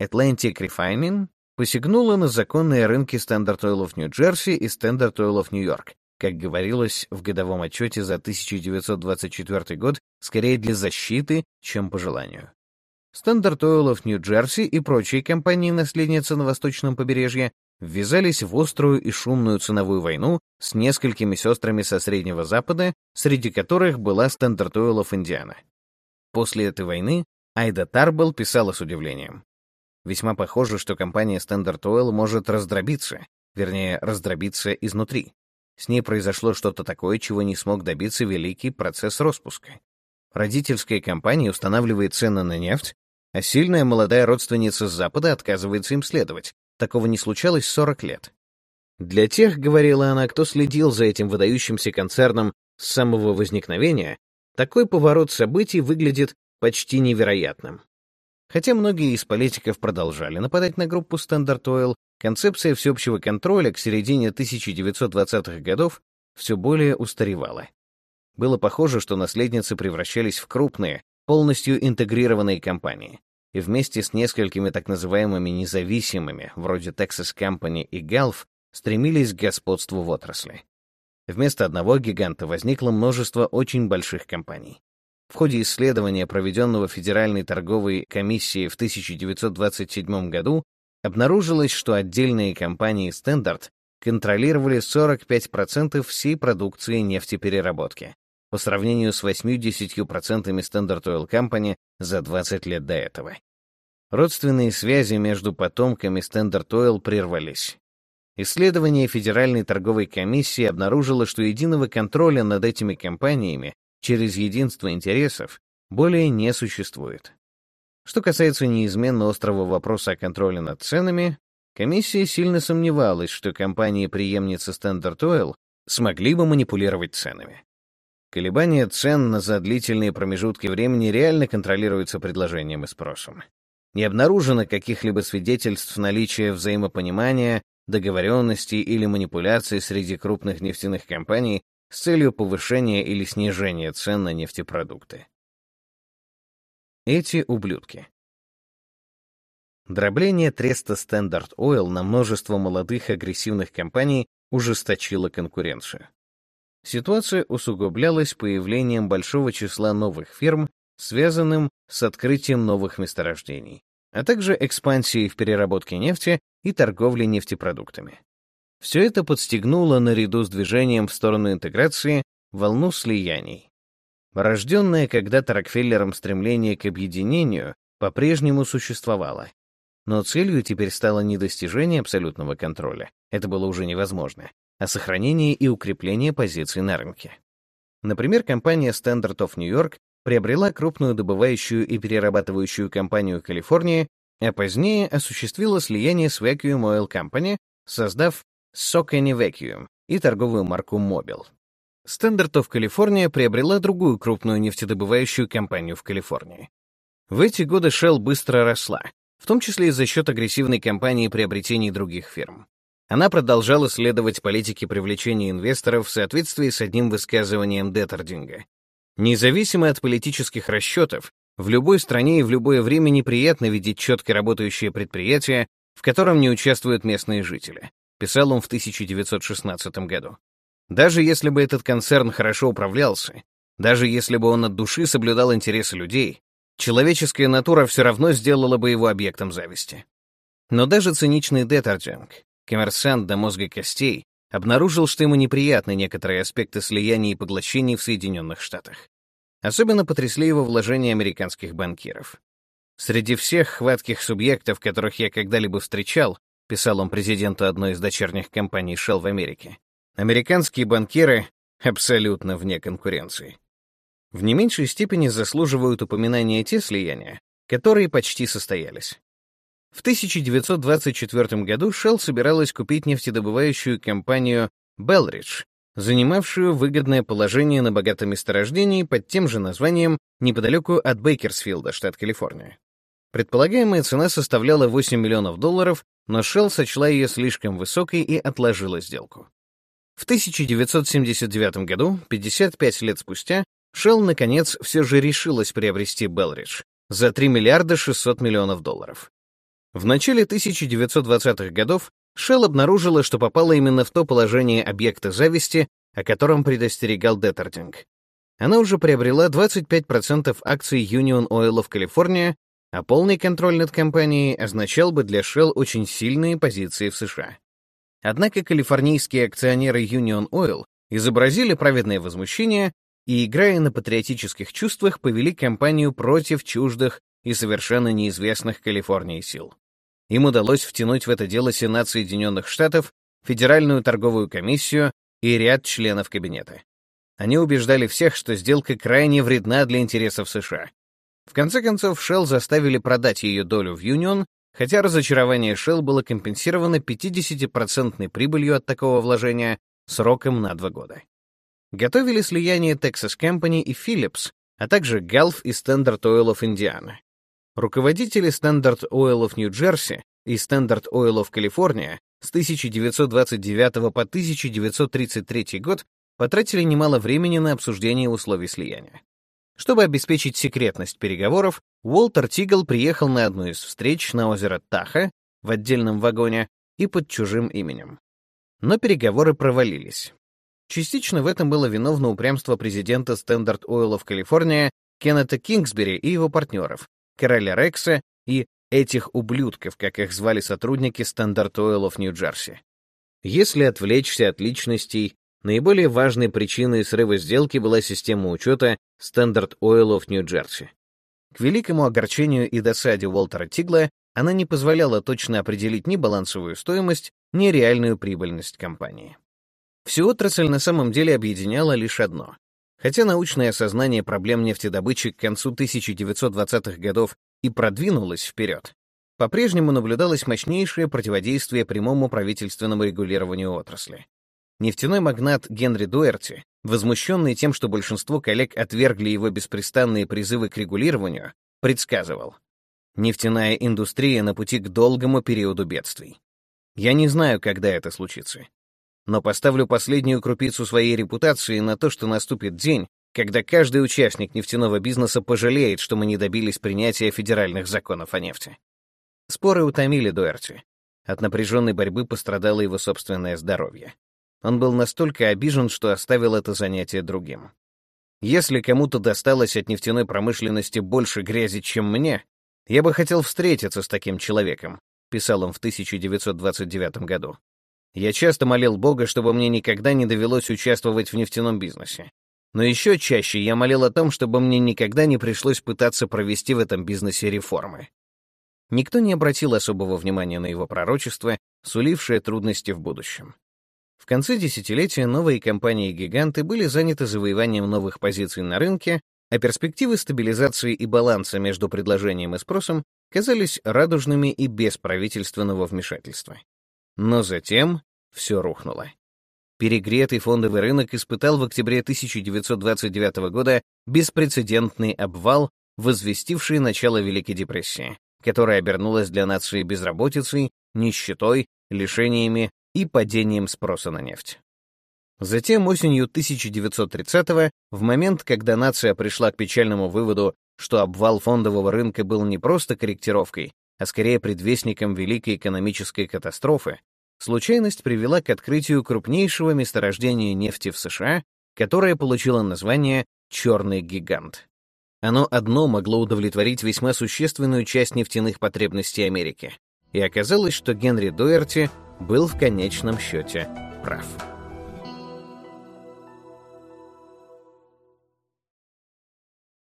Atlantic Refining посягнула на законные рынки Standard Oil of New Jersey и Standard Oil of New York, как говорилось в годовом отчете за 1924 год, скорее для защиты, чем по желанию. Standard Oil of New Jersey и прочие компании-наследницы на восточном побережье ввязались в острую и шумную ценовую войну с несколькими сестрами со Среднего Запада, среди которых была Standard Oil of Indiana. После этой войны Айда Тарбелл писала с удивлением. Весьма похоже, что компания Standard Oil может раздробиться, вернее, раздробиться изнутри. С ней произошло что-то такое, чего не смог добиться великий процесс распуска. Родительская компания устанавливает цены на нефть, а сильная молодая родственница с Запада отказывается им следовать. Такого не случалось 40 лет. Для тех, говорила она, кто следил за этим выдающимся концерном с самого возникновения, такой поворот событий выглядит почти невероятным. Хотя многие из политиков продолжали нападать на группу Standard Oil, концепция всеобщего контроля к середине 1920-х годов все более устаревала. Было похоже, что наследницы превращались в крупные, полностью интегрированные компании, и вместе с несколькими так называемыми независимыми, вроде Texas Company и Gulf, стремились к господству в отрасли. Вместо одного гиганта возникло множество очень больших компаний. В ходе исследования, проведенного Федеральной торговой комиссией в 1927 году, обнаружилось, что отдельные компании Standard контролировали 45% всей продукции нефтепереработки, по сравнению с 80% Standard Oil Company за 20 лет до этого. Родственные связи между потомками Standard Oil прервались. Исследование Федеральной торговой комиссии обнаружило, что единого контроля над этими компаниями через единство интересов более не существует. Что касается неизменно острого вопроса о контроле над ценами, комиссия сильно сомневалась, что компании-преемницы Standard Oil смогли бы манипулировать ценами. Колебания цен за длительные промежутки времени реально контролируются предложением и спросом. Не обнаружено каких-либо свидетельств наличия взаимопонимания, договоренности или манипуляций среди крупных нефтяных компаний с целью повышения или снижения цен на нефтепродукты. Эти ублюдки. Дробление треста Standard Oil на множество молодых агрессивных компаний ужесточило конкуренцию. Ситуация усугублялась появлением большого числа новых фирм, связанным с открытием новых месторождений, а также экспансией в переработке нефти и торговле нефтепродуктами. Все это подстегнуло наряду с движением в сторону интеграции волну слияний. Рожденное когда-то Рокфеллером стремление к объединению по-прежнему существовало. Но целью теперь стало не достижение абсолютного контроля, это было уже невозможно, а сохранение и укрепление позиций на рынке. Например, компания Standard of New York приобрела крупную добывающую и перерабатывающую компанию Калифорнии, а позднее осуществила слияние с Vacuum Oil Company, создав Socony Vacuum и торговую марку Mobil. Standard of California приобрела другую крупную нефтедобывающую компанию в Калифорнии. В эти годы Shell быстро росла, в том числе и за счет агрессивной кампании приобретений других фирм. Она продолжала следовать политике привлечения инвесторов в соответствии с одним высказыванием Деттердинга. Независимо от политических расчетов, в любой стране и в любое время неприятно видеть четко работающее предприятие, в котором не участвуют местные жители, писал он в 1916 году. Даже если бы этот концерн хорошо управлялся, даже если бы он от души соблюдал интересы людей, человеческая натура все равно сделала бы его объектом зависти. Но даже циничный Деттердинг, коммерсант до мозга костей, обнаружил, что ему неприятны некоторые аспекты слияний и поглощений в Соединенных Штатах. Особенно потрясли его вложения американских банкиров. «Среди всех хватких субъектов, которых я когда-либо встречал», писал он президенту одной из дочерних компаний Shell в Америке, американские банкиры абсолютно вне конкуренции. В не меньшей степени заслуживают упоминания те слияния, которые почти состоялись. В 1924 году Shell собиралась купить нефтедобывающую компанию Belridge, занимавшую выгодное положение на богатом месторождении под тем же названием неподалеку от Бейкерсфилда, штат Калифорния. Предполагаемая цена составляла 8 миллионов долларов, но Shell сочла ее слишком высокой и отложила сделку. В 1979 году, 55 лет спустя, Shell, наконец, все же решилась приобрести Белридж за 3 миллиарда 600 миллионов долларов. В начале 1920-х годов Shell обнаружила, что попала именно в то положение объекта зависти, о котором предостерегал Деттердинг. Она уже приобрела 25% акций Union Oil в Калифорнии, а полный контроль над компанией означал бы для Shell очень сильные позиции в США. Однако калифорнийские акционеры Union Oil изобразили праведное возмущение и, играя на патриотических чувствах, повели компанию против чуждых и совершенно неизвестных Калифорнии сил. Им удалось втянуть в это дело Сенат Соединенных Штатов, Федеральную торговую комиссию и ряд членов кабинета. Они убеждали всех, что сделка крайне вредна для интересов США. В конце концов, Shell заставили продать ее долю в Union, хотя разочарование Shell было компенсировано 50% прибылью от такого вложения сроком на два года. Готовили слияние Texas Company и Philips, а также Gulf и Standard Oil of Indiana. Руководители Standard Oil of New Jersey и Standard Oil of California с 1929 по 1933 год потратили немало времени на обсуждение условий слияния. Чтобы обеспечить секретность переговоров, Уолтер Тигл приехал на одну из встреч на озеро Таха в отдельном вагоне и под чужим именем. Но переговоры провалились. Частично в этом было виновно упрямство президента Standard Oil of California Кеннета Кингсбери и его партнеров, короля Рекса и этих ублюдков, как их звали сотрудники Standard Oil of Нью-Джерси. Если отвлечься от личностей, наиболее важной причиной срыва сделки была система учета Standard Oil of Нью-Джерси. К великому огорчению и досаде Уолтера Тигла она не позволяла точно определить ни балансовую стоимость, ни реальную прибыльность компании. Всю отрасль на самом деле объединяло лишь одно Хотя научное осознание проблем нефтедобычи к концу 1920-х годов и продвинулось вперед, по-прежнему наблюдалось мощнейшее противодействие прямому правительственному регулированию отрасли. Нефтяной магнат Генри Дуэрти, возмущенный тем, что большинство коллег отвергли его беспрестанные призывы к регулированию, предсказывал «Нефтяная индустрия на пути к долгому периоду бедствий. Я не знаю, когда это случится но поставлю последнюю крупицу своей репутации на то, что наступит день, когда каждый участник нефтяного бизнеса пожалеет, что мы не добились принятия федеральных законов о нефти. Споры утомили Дуэрти. От напряженной борьбы пострадало его собственное здоровье. Он был настолько обижен, что оставил это занятие другим. Если кому-то досталось от нефтяной промышленности больше грязи, чем мне, я бы хотел встретиться с таким человеком, писал он в 1929 году. Я часто молил Бога, чтобы мне никогда не довелось участвовать в нефтяном бизнесе. Но еще чаще я молил о том, чтобы мне никогда не пришлось пытаться провести в этом бизнесе реформы. Никто не обратил особого внимания на его пророчество, сулившее трудности в будущем. В конце десятилетия новые компании-гиганты были заняты завоеванием новых позиций на рынке, а перспективы стабилизации и баланса между предложением и спросом казались радужными и без правительственного вмешательства. Но затем все рухнуло. Перегретый фондовый рынок испытал в октябре 1929 года беспрецедентный обвал, возвестивший начало Великой депрессии, которая обернулась для нации безработицей, нищетой, лишениями и падением спроса на нефть. Затем осенью 1930-го, в момент, когда нация пришла к печальному выводу, что обвал фондового рынка был не просто корректировкой, а скорее предвестником великой экономической катастрофы, случайность привела к открытию крупнейшего месторождения нефти в США, которое получило название «Черный гигант». Оно одно могло удовлетворить весьма существенную часть нефтяных потребностей Америки. И оказалось, что Генри Дуэрти был в конечном счете прав.